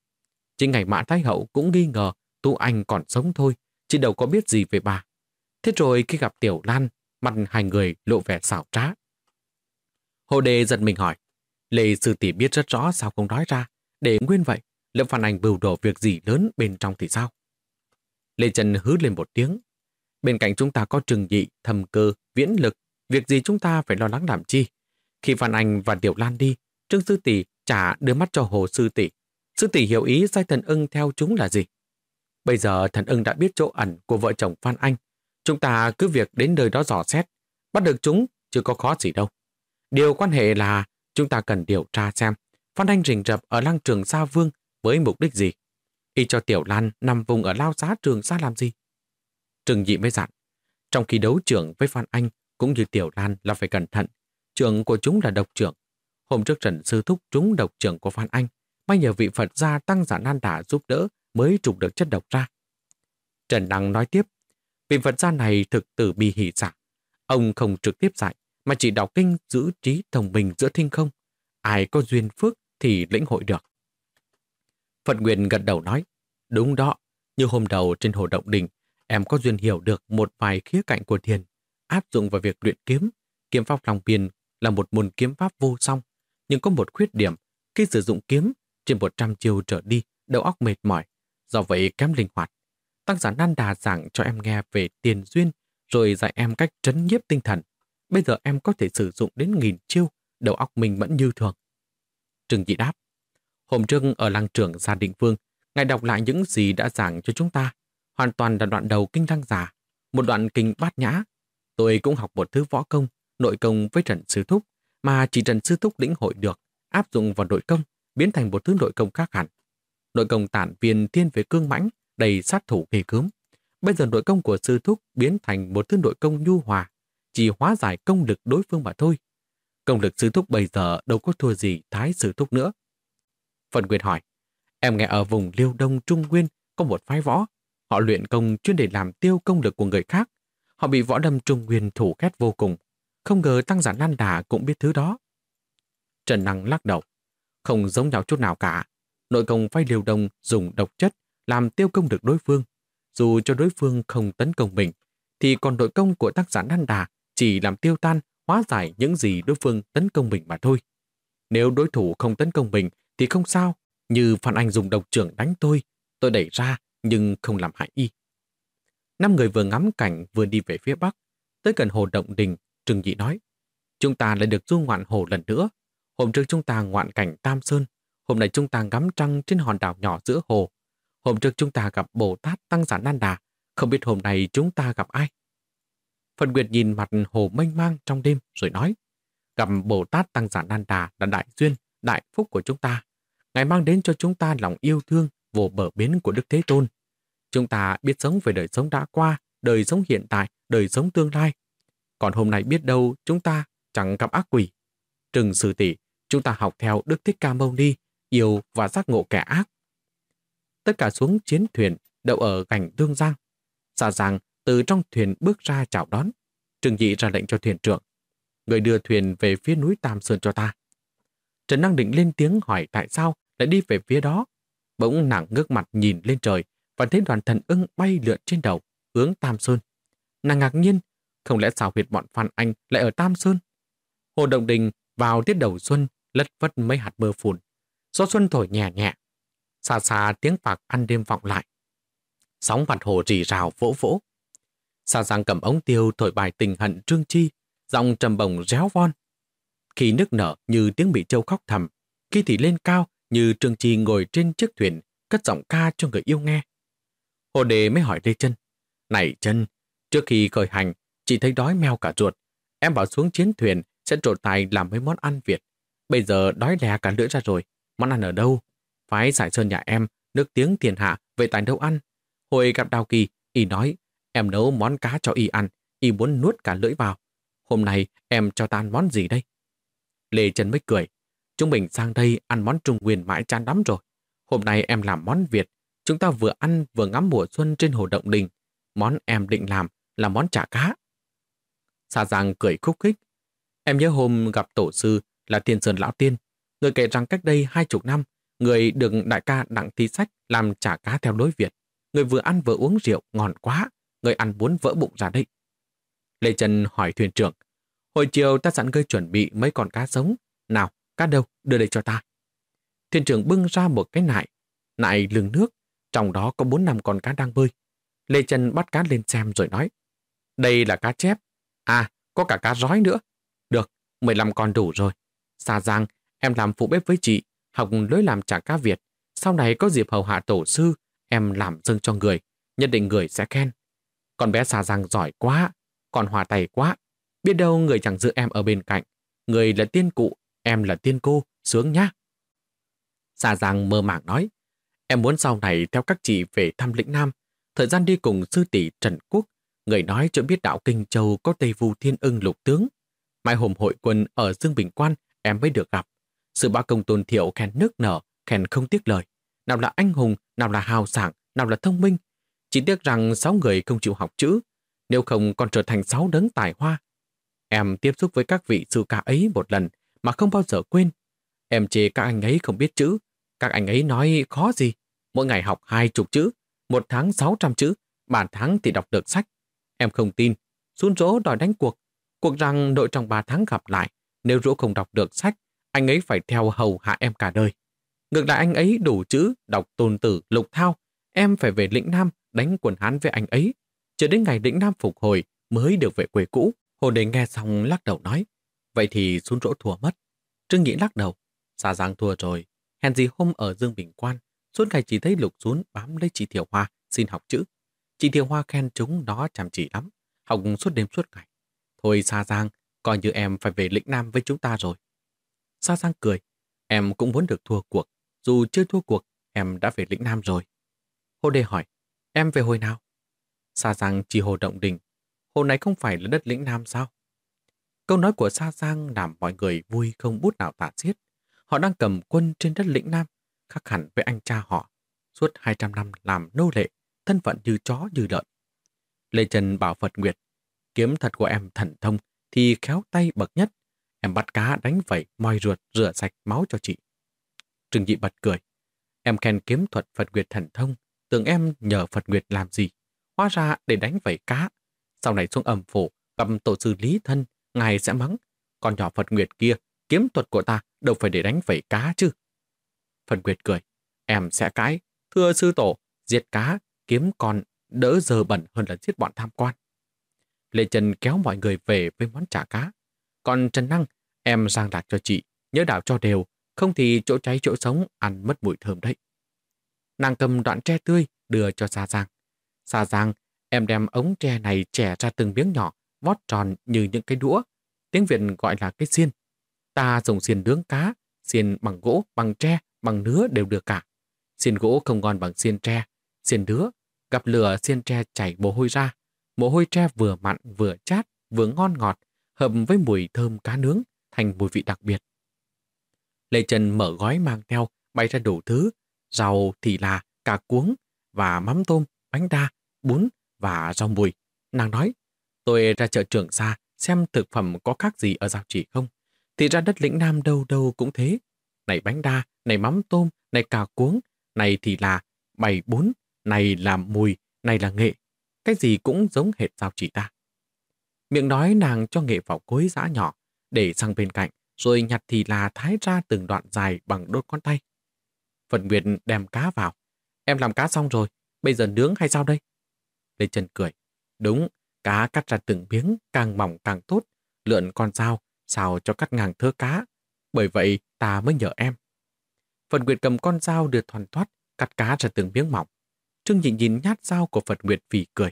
Chính ngày Mã Thái Hậu cũng nghi ngờ Tu Anh còn sống thôi, chứ đâu có biết gì về bà. Thế rồi khi gặp Tiểu Lan, mặt hai người lộ vẻ xảo trá. Hồ Đề giật mình hỏi, Lê Sư Tỷ biết rất rõ sao không nói ra, để nguyên vậy, Lâm Phan Anh bưu đổ việc gì lớn bên trong thì sao? Lê Trần hứ lên một tiếng. Bên cạnh chúng ta có trừng dị, thầm cơ, viễn lực, việc gì chúng ta phải lo lắng làm chi? Khi Phan Anh và Điệu Lan đi, Trương Sư Tỷ trả đưa mắt cho Hồ Sư Tỷ. Sư Tỷ hiểu ý sai thần ưng theo chúng là gì? Bây giờ thần ưng đã biết chỗ ẩn của vợ chồng Phan Anh. Chúng ta cứ việc đến nơi đó dò xét. Bắt được chúng, chưa có khó gì đâu. Điều quan hệ là chúng ta cần điều tra xem Phan Anh rình rập ở lăng trường Sa Vương với mục đích gì. Y cho Tiểu Lan nằm vùng ở lao giá trường Sa làm gì. Trừng dị mới dặn. Trong khi đấu trưởng với Phan Anh cũng như Tiểu Lan là phải cẩn thận. Trưởng của chúng là độc trưởng. Hôm trước Trần Sư Thúc trúng độc trưởng của Phan Anh. May nhờ vị Phật gia tăng giả nan đả giúp đỡ mới trục được chất độc ra. Trần Đăng nói tiếp, vị Phật gia này thực tử bi hỷ giả. Ông không trực tiếp dạy, mà chỉ đọc kinh giữ trí thông minh giữa thinh không. Ai có duyên phước thì lĩnh hội được. Phật Nguyên gật đầu nói, đúng đó, như hôm đầu trên hồ động đình, em có duyên hiểu được một vài khía cạnh của thiền, áp dụng vào việc luyện kiếm. Kiếm pháp lòng biên là một môn kiếm pháp vô song, nhưng có một khuyết điểm, khi sử dụng kiếm, trên 100 chiều trở đi, đầu óc mệt mỏi, do vậy kém linh hoạt. tăng giả Nan Đà giảng cho em nghe về tiền duyên, rồi dạy em cách trấn nhiếp tinh thần. Bây giờ em có thể sử dụng đến nghìn chiêu, đầu óc mình vẫn như thường. Trừng Dị đáp, hôm trước ở làng trưởng Gia Định Vương, Ngài đọc lại những gì đã giảng cho chúng ta. Hoàn toàn là đoạn đầu kinh đăng giả, một đoạn kinh bát nhã. Tôi cũng học một thứ võ công, nội công với Trần Sư Thúc, mà chỉ Trần Sư Thúc lĩnh hội được, áp dụng vào nội công, biến thành một thứ nội công khác hẳn. Nội công tản viên thiên về cương mãnh, đầy sát thủ ghê cướm. Bây giờ nội công của Sư Thúc biến thành một thứ nội công nhu hòa, chỉ hóa giải công lực đối phương mà thôi. Công lực sư thúc bây giờ đâu có thua gì thái sư thúc nữa. Phần nguyên hỏi, em nghe ở vùng Liêu Đông Trung Nguyên có một phái võ. Họ luyện công chuyên để làm tiêu công lực của người khác. Họ bị võ đâm Trung Nguyên thủ ghét vô cùng. Không ngờ tăng giả Lan Đà cũng biết thứ đó. Trần Năng lắc đầu. Không giống nhau chút nào cả. Nội công phái Liêu Đông dùng độc chất làm tiêu công lực đối phương. Dù cho đối phương không tấn công mình, thì còn nội công của tác giả Nan Đà chỉ làm tiêu tan, hóa giải những gì đối phương tấn công mình mà thôi. Nếu đối thủ không tấn công mình thì không sao, như Phan Anh dùng độc trưởng đánh tôi, tôi đẩy ra nhưng không làm hại y. Năm người vừa ngắm cảnh vừa đi về phía bắc, tới gần hồ Động Đình, Trừng Nhị nói, chúng ta lại được du ngoạn hồ lần nữa. Hôm trước chúng ta ngoạn cảnh Tam Sơn, hôm nay chúng ta ngắm trăng trên hòn đảo nhỏ giữa hồ. Hôm trước chúng ta gặp Bồ Tát Tăng Giả Nan Đà, không biết hôm nay chúng ta gặp ai? Phần Nguyệt nhìn mặt hồ mênh mang trong đêm rồi nói, gặp Bồ Tát Tăng Giả Nan Đà là đại duyên, đại phúc của chúng ta. Ngài mang đến cho chúng ta lòng yêu thương, vô bờ bến của Đức Thế Tôn. Chúng ta biết sống về đời sống đã qua, đời sống hiện tại, đời sống tương lai. Còn hôm nay biết đâu chúng ta chẳng gặp ác quỷ. Trừng sư tỷ, chúng ta học theo Đức Thích Ca Mâu Ni, yêu và giác ngộ kẻ ác. Tất cả xuống chiến thuyền, đậu ở cảnh Tương Giang. Dạ Xa rằng từ trong thuyền bước ra chào đón. Trừng Dị ra lệnh cho thuyền trưởng. Người đưa thuyền về phía núi Tam Sơn cho ta. Trần Năng định lên tiếng hỏi tại sao lại đi về phía đó. Bỗng nàng ngước mặt nhìn lên trời và thấy đoàn thần ưng bay lượn trên đầu, hướng Tam Sơn. Nàng ngạc nhiên, không lẽ xào huyệt bọn Phan Anh lại ở Tam Sơn? Hồ Động Đình vào tiết đầu xuân, lất vất mấy hạt mưa phùn. Gió xuân thổi nhẹ nhẹ. Xa xa tiếng phạc ăn đêm vọng lại. Sóng mặt hồ rì rào vỗ vỗ. Xa giang cầm ống tiêu thổi bài tình hận trương chi, giọng trầm bồng réo von. Khi nước nở như tiếng bị châu khóc thầm, khi thì lên cao như trương chi ngồi trên chiếc thuyền, cất giọng ca cho người yêu nghe. Hồ đề mới hỏi Lê chân Này chân trước khi khởi hành, chị thấy đói meo cả ruột. Em bảo xuống chiến thuyền sẽ trộn tài làm mấy món ăn Việt. Bây giờ đói lè cả lưỡi ra rồi. Món ăn ở đâu? Phái giải sơn nhà em, nước tiếng tiền hạ, về tài đâu ăn. Hồi gặp Đào Kỳ, y nói Em nấu món cá cho y ăn, y muốn nuốt cả lưỡi vào. Hôm nay em cho tan món gì đây? Lê Trần mới cười. Chúng mình sang đây ăn món Trung Nguyên mãi chán lắm rồi. Hôm nay em làm món Việt. Chúng ta vừa ăn vừa ngắm mùa xuân trên hồ Động Đình. Món em định làm là món chả cá. Sa Giang cười khúc khích. Em nhớ hôm gặp tổ sư là Thiên Sơn Lão Tiên. Người kể rằng cách đây hai chục năm, người được đại ca Đặng Thi Sách làm chả cá theo lối Việt. Người vừa ăn vừa uống rượu ngon quá người ăn muốn vỡ bụng ra đấy. Lê Trần hỏi thuyền trưởng, hồi chiều ta sẵn gây chuẩn bị mấy con cá sống. Nào, cá đâu, đưa đây cho ta. Thuyền trưởng bưng ra một cái nại, nại lưng nước, trong đó có bốn năm con cá đang bơi. Lê Trần bắt cá lên xem rồi nói, đây là cá chép. À, có cả cá rói nữa. Được, 15 con đủ rồi. Xa Giang, em làm phụ bếp với chị, học lối làm chả cá Việt. Sau này có dịp hầu hạ tổ sư, em làm dâng cho người. Nhất định người sẽ khen. Con bé xà răng giỏi quá, còn hòa tay quá. Biết đâu người chẳng giữ em ở bên cạnh. Người là tiên cụ, em là tiên cô, sướng nhá. Xà răng mơ màng nói, em muốn sau này theo các chị về thăm lĩnh Nam, thời gian đi cùng sư tỷ Trần Quốc, người nói chưa biết đạo Kinh Châu có Tây Vu Thiên ưng lục tướng. Mai hôm hội quân ở Dương Bình Quan em mới được gặp. Sự ba công tôn thiệu khen nước nở, khen không tiếc lời. Nào là anh hùng, nào là hào sảng, nào là thông minh, chỉ tiếc rằng sáu người không chịu học chữ, nếu không còn trở thành sáu đấng tài hoa. Em tiếp xúc với các vị sư ca ấy một lần mà không bao giờ quên. Em chê các anh ấy không biết chữ. Các anh ấy nói khó gì. Mỗi ngày học hai chục chữ, một tháng sáu trăm chữ, ba tháng thì đọc được sách. Em không tin. xuống rỗ đòi đánh cuộc. Cuộc rằng nội trong ba tháng gặp lại, nếu rỗ không đọc được sách, anh ấy phải theo hầu hạ em cả đời. Ngược lại anh ấy đủ chữ, đọc tôn tử, lục thao. Em phải về lĩnh Nam, đánh quần Hán với anh ấy. Chờ đến ngày lĩnh Nam phục hồi mới được về quê cũ. Hồ Đề nghe xong lắc đầu nói, vậy thì xuống rỗ thua mất. Trương Nhĩ lắc đầu, xa giang thua rồi. Hèn gì hôm ở Dương Bình Quan, suốt ngày chỉ thấy lục xuống bám lấy chị Thiều Hoa xin học chữ. Chị Thiều Hoa khen chúng nó chăm chỉ lắm, học suốt đêm suốt ngày. Thôi Sa Giang, coi như em phải về lĩnh Nam với chúng ta rồi. Sa Giang cười, em cũng muốn được thua cuộc. Dù chưa thua cuộc, em đã về lĩnh Nam rồi. Hồ Đề hỏi, Em về hồi nào? sa giang chỉ hồ động đình. Hồ này không phải là đất lĩnh Nam sao? Câu nói của Sa Giang làm mọi người vui không bút nào tả xiết. Họ đang cầm quân trên đất lĩnh Nam, khác hẳn với anh cha họ. Suốt 200 năm làm nô lệ, thân phận như chó như lợn. Lê Trần bảo Phật Nguyệt, kiếm thật của em thần thông thì khéo tay bậc nhất. Em bắt cá đánh vẩy, moi ruột, rửa sạch máu cho chị. Trừng Dị bật cười. Em khen kiếm thuật Phật Nguyệt thần thông, tưởng em nhờ Phật Nguyệt làm gì. Hóa ra để đánh vẩy cá. Sau này xuống âm phủ, gặp tổ sư Lý Thân, ngài sẽ mắng. Con nhỏ Phật Nguyệt kia, kiếm thuật của ta đâu phải để đánh vẩy cá chứ. Phật Nguyệt cười. Em sẽ cãi. Thưa sư tổ, giết cá, kiếm con đỡ giờ bẩn hơn là giết bọn tham quan. Lê Trần kéo mọi người về với món chả cá. Còn Trần Năng, em sang lạc cho chị, nhớ đảo cho đều, không thì chỗ cháy chỗ sống ăn mất mùi thơm đấy. Nàng cầm đoạn tre tươi đưa cho Sa Giang. Sa Giang, em đem ống tre này chẻ ra từng miếng nhỏ, vót tròn như những cái đũa. Tiếng Việt gọi là cái xiên. Ta dùng xiên nướng cá, xiên bằng gỗ, bằng tre, bằng nứa đều được cả. Xiên gỗ không ngon bằng xiên tre, xiên nứa. Gặp lửa xiên tre chảy mồ hôi ra. Mồ hôi tre vừa mặn vừa chát, vừa ngon ngọt, hợp với mùi thơm cá nướng, thành mùi vị đặc biệt. Lê Trần mở gói mang theo, bay ra đủ thứ, rau thì là cà cuống và mắm tôm, bánh đa, bún và rau mùi. Nàng nói, tôi ra chợ trưởng xa xem thực phẩm có khác gì ở giao chỉ không. Thì ra đất lĩnh Nam đâu đâu cũng thế. Này bánh đa, này mắm tôm, này cà cuống, này thì là bày bún, này là mùi, này là nghệ. Cái gì cũng giống hệt giao chỉ ta. Miệng nói nàng cho nghệ vào cối giã nhỏ, để sang bên cạnh, rồi nhặt thì là thái ra từng đoạn dài bằng đốt con tay. Phần Nguyệt đem cá vào. Em làm cá xong rồi, bây giờ nướng hay sao đây? Lê Trần cười. Đúng, cá cắt ra từng miếng, càng mỏng càng tốt. Lượn con dao, xào cho cắt ngang thớ cá. Bởi vậy ta mới nhờ em. Phần Nguyệt cầm con dao được thoàn thoát, cắt cá ra từng miếng mỏng. Trương Nhị nhìn nhát dao của Phật Nguyệt vì cười.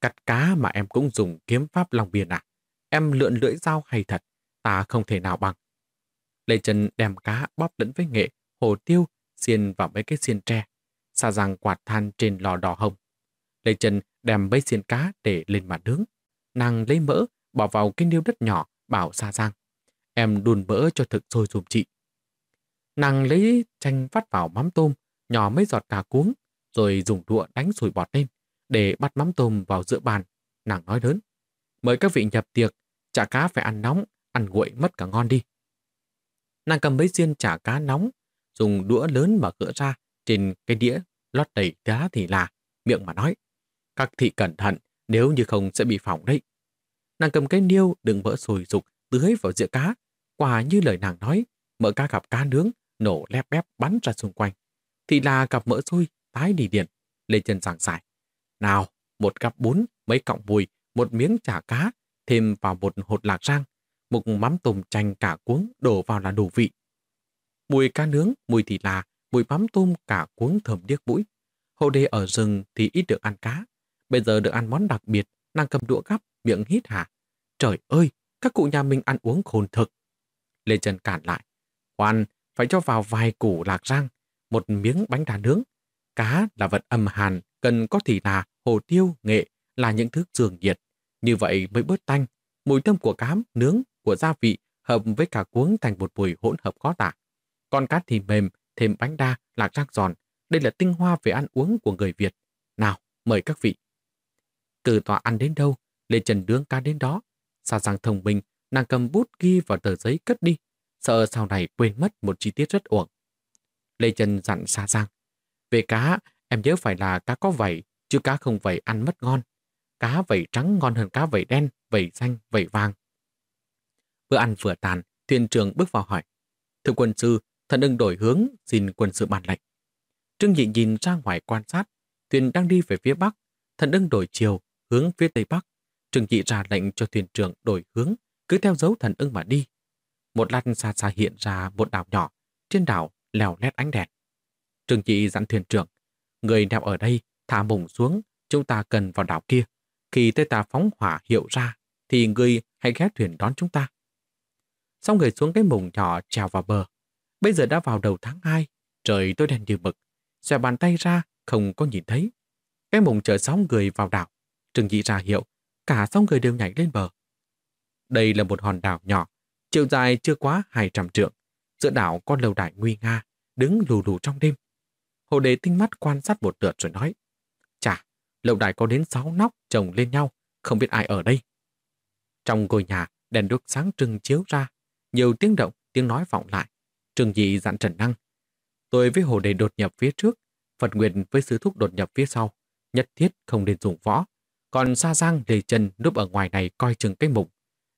Cắt cá mà em cũng dùng kiếm pháp lòng biển à? Em lượn lưỡi dao hay thật, ta không thể nào bằng. Lê Trần đem cá bóp lẫn với nghệ, hồ tiêu, xiên vào mấy cái xiên tre, xa Giang quạt than trên lò đỏ hồng. Lê Trần đem mấy xiên cá để lên mặt nướng. Nàng lấy mỡ, bỏ vào cái niêu đất nhỏ, bảo xa giang. Em đun mỡ cho thực sôi dùm chị. Nàng lấy chanh vắt vào mắm tôm, nhỏ mấy giọt cà cuống, rồi dùng đũa đánh sủi bọt lên, để bắt mắm tôm vào giữa bàn. Nàng nói lớn. Mời các vị nhập tiệc, chả cá phải ăn nóng, ăn nguội mất cả ngon đi. Nàng cầm mấy xiên chả cá nóng, dùng đũa lớn mở gỡ ra trên cái đĩa lót đầy cá thì là, miệng mà nói. Các thị cẩn thận, nếu như không sẽ bị phỏng đấy. Nàng cầm cái niêu đừng vỡ sùi rục tưới vào giữa cá. Quả như lời nàng nói, mỡ cá gặp cá nướng, nổ lép bép bắn ra xung quanh. Thì là gặp mỡ xôi, tái đi điện, lên chân giảng giải. Nào, một cặp bún, mấy cọng bùi, một miếng chả cá, thêm vào một hột lạc rang, một mắm tôm chanh cả cuống đổ vào là đủ vị. Mùi cá nướng, mùi thịt là, mùi mắm tôm cả cuống thơm điếc mũi. Hồ đê ở rừng thì ít được ăn cá. Bây giờ được ăn món đặc biệt, nàng cầm đũa gắp, miệng hít hả. Trời ơi, các cụ nhà mình ăn uống khôn thực. Lê Trần cản lại. Khoan, phải cho vào vài củ lạc rang, một miếng bánh đà nướng. Cá là vật âm hàn, cần có thịt là hồ tiêu, nghệ là những thứ dường nhiệt. Như vậy mới bớt tanh. Mùi thơm của cám, nướng, của gia vị hợp với cả cuống thành một mùi hỗn hợp khó tả. Con cá thì mềm, thêm bánh đa, lạc rang giòn. Đây là tinh hoa về ăn uống của người Việt. Nào, mời các vị. Từ tòa ăn đến đâu, Lê Trần nướng cá đến đó. Sa giang thông minh, nàng cầm bút ghi vào tờ giấy cất đi, sợ sau này quên mất một chi tiết rất uổng. Lê Trần dặn Sa giang. Về cá, em nhớ phải là cá có vảy, chứ cá không vảy ăn mất ngon. Cá vảy trắng ngon hơn cá vảy đen, vảy xanh, vảy vàng. Bữa ăn vừa tàn, thuyền trưởng bước vào hỏi. Thưa quân sư, thần ưng đổi hướng, xin quân sự bàn lệnh. Trương Nhị nhìn ra ngoài quan sát, thuyền đang đi về phía bắc, thần ưng đổi chiều, hướng phía tây bắc. Trương Nhị ra lệnh cho thuyền trưởng đổi hướng, cứ theo dấu thần ưng mà đi. Một lát xa xa hiện ra một đảo nhỏ, trên đảo lèo lét ánh đèn. Trương Nhị dặn thuyền trưởng, người neo ở đây, thả mùng xuống, chúng ta cần vào đảo kia. Khi tây ta phóng hỏa hiệu ra, thì người hãy ghé thuyền đón chúng ta. Xong người xuống cái mùng nhỏ trèo vào bờ. Bây giờ đã vào đầu tháng 2, trời tối đen như mực. Xòe bàn tay ra, không có nhìn thấy. Cái mùng chở sáu người vào đảo. Trừng dị ra hiệu, cả sáu người đều nhảy lên bờ. Đây là một hòn đảo nhỏ, chiều dài chưa quá 200 trượng. Giữa đảo có lâu đài nguy nga, đứng lù lù trong đêm. Hồ đề tinh mắt quan sát một lượt rồi nói, Chà, lâu đài có đến 6 nóc chồng lên nhau, không biết ai ở đây. Trong ngôi nhà, đèn đuốc sáng trưng chiếu ra, nhiều tiếng động, tiếng nói vọng lại. Trương dị dặn Trần Năng. Tôi với Hồ Đề đột nhập phía trước, Phật Nguyệt với sứ thúc đột nhập phía sau. Nhất thiết không nên dùng võ. Còn Sa Giang Lê Trần núp ở ngoài này coi chừng cái mục.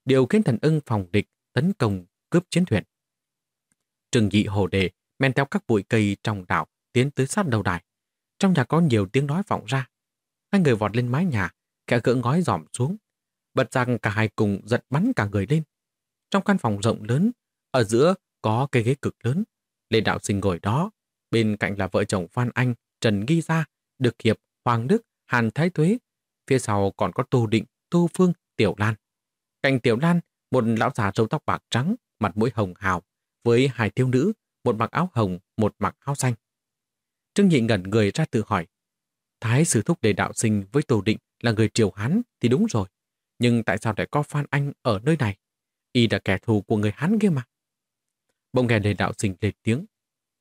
Điều khiến thần ưng phòng địch, tấn công, cướp chiến thuyền. Trừng dị Hồ Đề men theo các bụi cây trong đảo tiến tới sát đầu đài. Trong nhà có nhiều tiếng nói vọng ra. Hai người vọt lên mái nhà, kẻ gỡ ngói dòm xuống. Bật rằng cả hai cùng giật bắn cả người lên. Trong căn phòng rộng lớn, ở giữa có cây ghế cực lớn. Lê Đạo Sinh ngồi đó, bên cạnh là vợ chồng Phan Anh, Trần Ghi Gia, Được Hiệp, Hoàng Đức, Hàn Thái Tuế. Phía sau còn có Tô Định, Tô Phương, Tiểu Lan. Cạnh Tiểu Lan, một lão già râu tóc bạc trắng, mặt mũi hồng hào, với hai thiếu nữ, một mặc áo hồng, một mặc áo xanh. Trương Nhị ngẩn người ra tự hỏi, Thái sử thúc đề đạo sinh với Tô Định là người triều Hán thì đúng rồi. Nhưng tại sao lại có Phan Anh ở nơi này? Y là kẻ thù của người Hán kia mà. Bỗng nghe lê đạo sinh lên tiếng.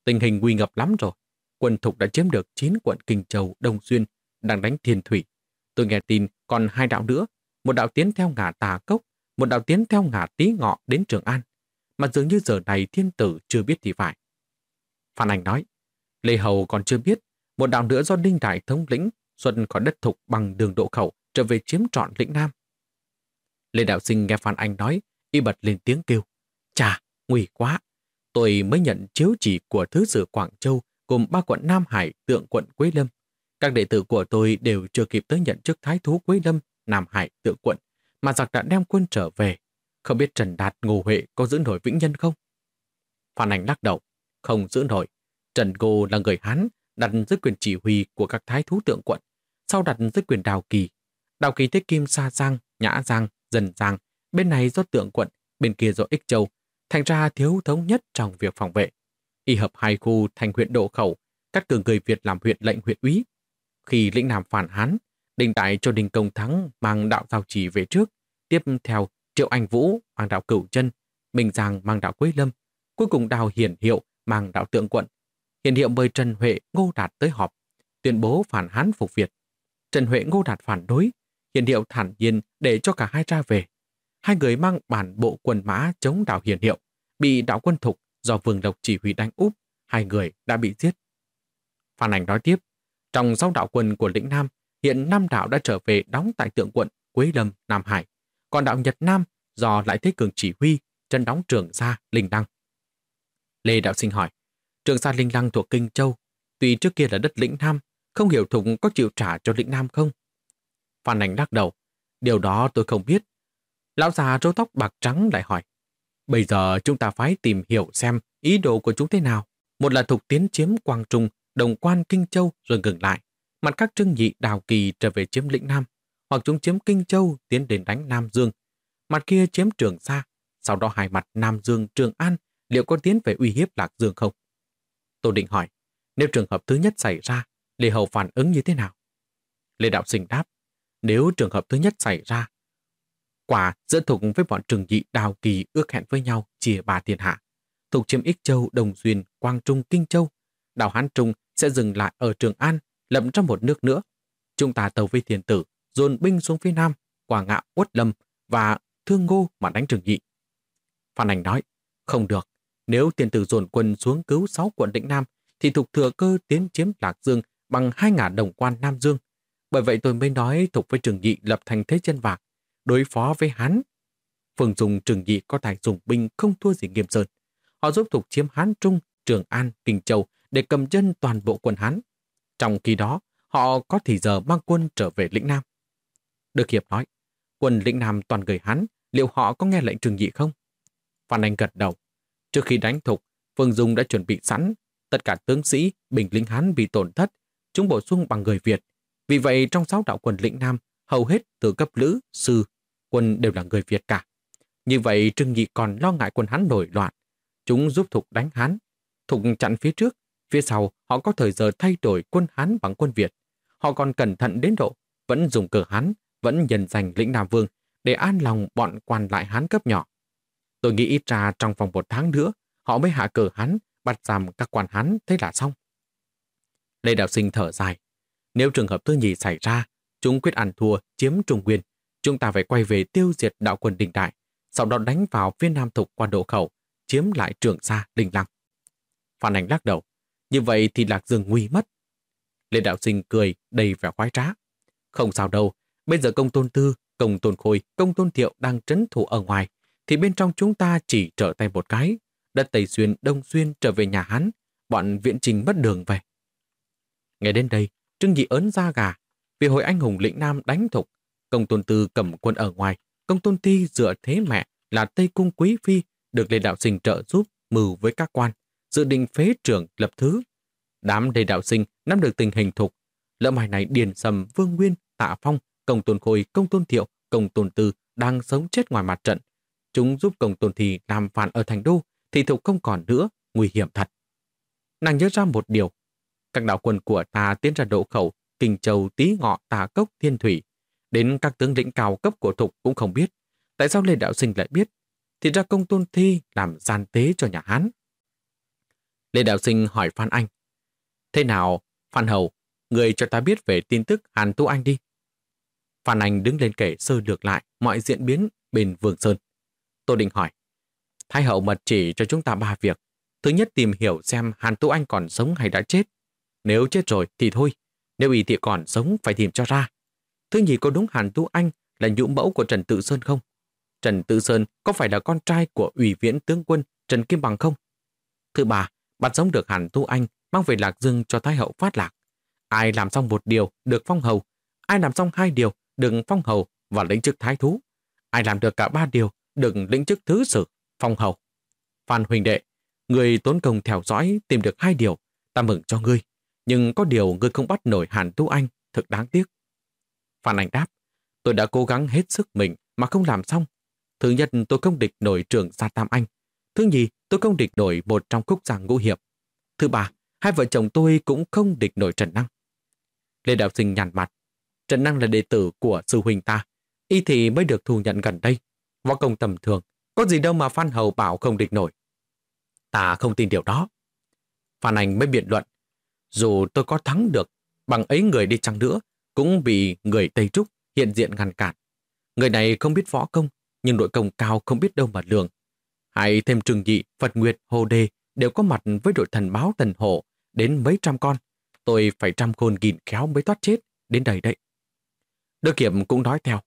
Tình hình nguy ngập lắm rồi. Quân thục đã chiếm được 9 quận Kinh Châu, Đông Xuyên, đang đánh thiên thủy. Tôi nghe tin còn hai đạo nữa. Một đạo tiến theo ngã tà cốc, một đạo tiến theo ngã tí ngọ đến Trường An. Mà dường như giờ này thiên tử chưa biết thì phải. Phan Anh nói, Lê Hầu còn chưa biết một đạo nữa do Đinh Đại thống lĩnh xuân khỏi đất thục bằng đường độ khẩu trở về chiếm trọn lĩnh Nam. Lê Đạo Sinh nghe Phan Anh nói, y bật lên tiếng kêu. Chà, nguy quá. Tôi mới nhận chiếu chỉ của Thứ sử Quảng Châu cùng ba quận Nam Hải, tượng quận Quế Lâm. Các đệ tử của tôi đều chưa kịp tới nhận chức Thái Thú Quế Lâm, Nam Hải, tượng quận, mà giặc đã đem quân trở về. Không biết Trần Đạt, Ngô Huệ có giữ nổi Vĩnh Nhân không? Phan Anh lắc đầu, không giữ nổi. Trần Ngô là người Hán, đặt dưới quyền chỉ huy của các thái thú tượng quận, sau đặt dưới quyền đào kỳ. Đào kỳ thế kim Sa Giang, Nhã Giang, Dần Giang, bên này do tượng quận, bên kia do Ích Châu, thành ra thiếu thống nhất trong việc phòng vệ. Y hợp hai khu thành huyện độ khẩu, cắt cử người Việt làm huyện lệnh huyện úy. Khi lĩnh Nam phản Hán, đình đại cho Đình Công Thắng mang đạo giao chỉ về trước, tiếp theo Triệu Anh Vũ mang đạo cửu chân, Minh Giang mang đạo Quế Lâm, cuối cùng đào hiển hiệu mang đạo tượng quận, hiển hiệu mời Trần Huệ Ngô Đạt tới họp, tuyên bố phản Hán phục Việt. Trần Huệ Ngô Đạt phản đối, hiển hiệu thản nhiên để cho cả hai ra về. Hai người mang bản bộ quân mã chống đảo Hiền hiệu, bị đạo quân thục do Vương độc chỉ huy đánh úp, hai người đã bị giết. Phan Ảnh nói tiếp, trong sáu đạo quân của lĩnh Nam, hiện năm đạo đã trở về đóng tại tượng quận Quế Lâm, Nam Hải, còn đạo Nhật Nam do lại thế cường chỉ huy, chân đóng trường sa Linh Đăng. Lê Đạo Sinh hỏi, Trường sa Linh đăng thuộc Kinh Châu, tuy trước kia là đất lĩnh Nam, không hiểu Thục có chịu trả cho lĩnh Nam không? Phan Ảnh lắc đầu, điều đó tôi không biết. Lão già râu tóc bạc trắng lại hỏi, bây giờ chúng ta phải tìm hiểu xem ý đồ của chúng thế nào. Một là Thục tiến chiếm Quang Trung, Đồng Quan Kinh Châu rồi ngừng lại. Mặt các trưng nhị đào kỳ trở về chiếm lĩnh Nam, hoặc chúng chiếm Kinh Châu tiến đến đánh Nam Dương. Mặt kia chiếm Trường Sa, sau đó hai mặt Nam Dương Trường An liệu có tiến về uy hiếp Lạc Dương không? Tô Định hỏi, nếu trường hợp thứ nhất xảy ra, Lê Hầu phản ứng như thế nào? Lê Đạo Sinh đáp, nếu trường hợp thứ nhất xảy ra, quả giữa Thục với bọn trường dị đào kỳ ước hẹn với nhau chia ba thiên hạ. Thục chiếm Ích Châu, Đồng Duyên, Quang Trung, Kinh Châu. Đào Hán Trung sẽ dừng lại ở Trường An, lậm trong một nước nữa. Chúng ta tàu với thiền tử, dồn binh xuống phía Nam, quả ngạ uất lâm và thương ngô mà đánh trường dị. Phan Anh nói, không được, nếu tiền tử dồn quân xuống cứu 6 quận định Nam, thì Thục thừa cơ tiến chiếm Lạc Dương bằng hai ngả đồng quan Nam Dương. Bởi vậy tôi mới nói Thục với Trường Nhị lập thành thế chân vạc, đối phó với Hán. Phương Dung Trường Dị có tài dùng binh không thua gì Nghiêm Sơn. Họ giúp Thục chiếm Hán Trung, Trường An, Kinh Châu để cầm chân toàn bộ quân Hán. Trong khi đó, họ có thì giờ mang quân trở về lĩnh Nam. Được Hiệp nói, quân lĩnh Nam toàn người Hán, liệu họ có nghe lệnh Trường Dị không? Phan Anh gật đầu. Trước khi đánh thục, Phương Dung đã chuẩn bị sẵn. Tất cả tướng sĩ, bình lính Hán bị tổn thất, chúng bổ sung bằng người Việt. Vì vậy trong sáu đạo quân lĩnh Nam, hầu hết từ cấp lữ, sư, quân đều là người Việt cả. Như vậy Trương Nhị còn lo ngại quân Hán nổi loạn. Chúng giúp Thục đánh Hán. Thục chặn phía trước, phía sau họ có thời giờ thay đổi quân Hán bằng quân Việt. Họ còn cẩn thận đến độ vẫn dùng cờ Hán, vẫn nhận giành lĩnh Nam Vương để an lòng bọn quan lại hán cấp nhỏ. Tôi nghĩ ít ra trong vòng một tháng nữa, họ mới hạ cờ hắn, bắt giam các quan hắn, thế là xong. Lê Đạo Sinh thở dài. Nếu trường hợp thứ nhì xảy ra, chúng quyết ăn thua, chiếm Trung Nguyên, chúng ta phải quay về tiêu diệt đạo quân đình đại, sau đó đánh vào phía Nam Thục qua độ khẩu, chiếm lại trường sa đình lăng. phản ảnh lắc đầu. Như vậy thì Lạc Dương nguy mất. Lê Đạo Sinh cười đầy vẻ khoái trá. Không sao đâu, bây giờ công tôn tư, công tôn khôi, công tôn thiệu đang trấn thủ ở ngoài, thì bên trong chúng ta chỉ trở tay một cái. Đất Tây Xuyên, Đông Xuyên trở về nhà hắn, bọn viện trình mất đường về. Nghe đến đây, Trương Nhị ớn ra gà, vì hồi anh hùng lĩnh Nam đánh thục, công tôn tư cầm quân ở ngoài, công tôn ti dựa thế mẹ là Tây Cung Quý Phi được Lê Đạo Sinh trợ giúp mưu với các quan, dự định phế trưởng lập thứ. Đám Lê Đạo Sinh nắm được tình hình thục, lỡ mài này Điền Sầm, Vương Nguyên, Tạ Phong, Công Tôn Khôi, Công Tôn Thiệu, Công Tôn Tư đang sống chết ngoài mặt trận. Chúng giúp Công Tôn Thì làm phản ở thành đô, thì thục không còn nữa, nguy hiểm thật. Nàng nhớ ra một điều. Các đạo quân của ta tiến ra độ khẩu, Kinh Châu, Tý Ngọ, Tà Cốc, Thiên Thủy. Đến các tướng lĩnh cao cấp của thục cũng không biết. Tại sao Lê Đạo Sinh lại biết? Thì ra công tôn thi làm gian tế cho nhà Hán. Lê Đạo Sinh hỏi Phan Anh. Thế nào, Phan Hầu, người cho ta biết về tin tức Hàn Tu Anh đi. Phan Anh đứng lên kể sơ lược lại mọi diễn biến bên Vương Sơn. Tô Định hỏi. Thái hậu mật chỉ cho chúng ta ba việc. Thứ nhất tìm hiểu xem Hàn Tu Anh còn sống hay đã chết. Nếu chết rồi thì thôi. Nếu y thì còn sống phải tìm cho ra. Thứ nhì có đúng Hàn Tu Anh là nhũ mẫu của Trần Tự Sơn không? Trần Tự Sơn có phải là con trai của ủy viễn tướng quân Trần Kim Bằng không? Thứ ba, bắt sống được Hàn Tu Anh mang về Lạc Dương cho Thái hậu phát lạc. Ai làm xong một điều được phong hầu, ai làm xong hai điều được phong hầu và lĩnh chức thái thú. Ai làm được cả ba điều được lĩnh chức thứ sử, phong hầu. Phan Huỳnh Đệ, người tốn công theo dõi tìm được hai điều, ta mừng cho ngươi. Nhưng có điều ngươi không bắt nổi Hàn Tu Anh, thật đáng tiếc. Phan Anh đáp, tôi đã cố gắng hết sức mình mà không làm xong. Thứ nhất, tôi không địch nổi trưởng Gia Tam Anh. Thứ nhì, tôi không địch nổi một trong khúc giảng ngũ hiệp. Thứ ba, hai vợ chồng tôi cũng không địch nổi Trần Năng. Lê Đạo Sinh nhàn mặt. Trần Năng là đệ tử của sư huynh ta. Y thì mới được thu nhận gần đây. Võ công tầm thường. Có gì đâu mà Phan Hầu bảo không địch nổi. Ta không tin điều đó. Phan Anh mới biện luận. Dù tôi có thắng được, bằng ấy người đi chăng nữa, cũng bị người Tây Trúc hiện diện ngăn cản. Người này không biết võ công, nhưng nội công cao không biết đâu mà lường. Hay thêm trừng dị, Phật Nguyệt, Hồ Đề đều có mặt với đội thần báo thần hộ đến mấy trăm con. Tôi phải trăm khôn nghìn khéo mới thoát chết, đến đây đấy. Đức Kiểm cũng nói theo.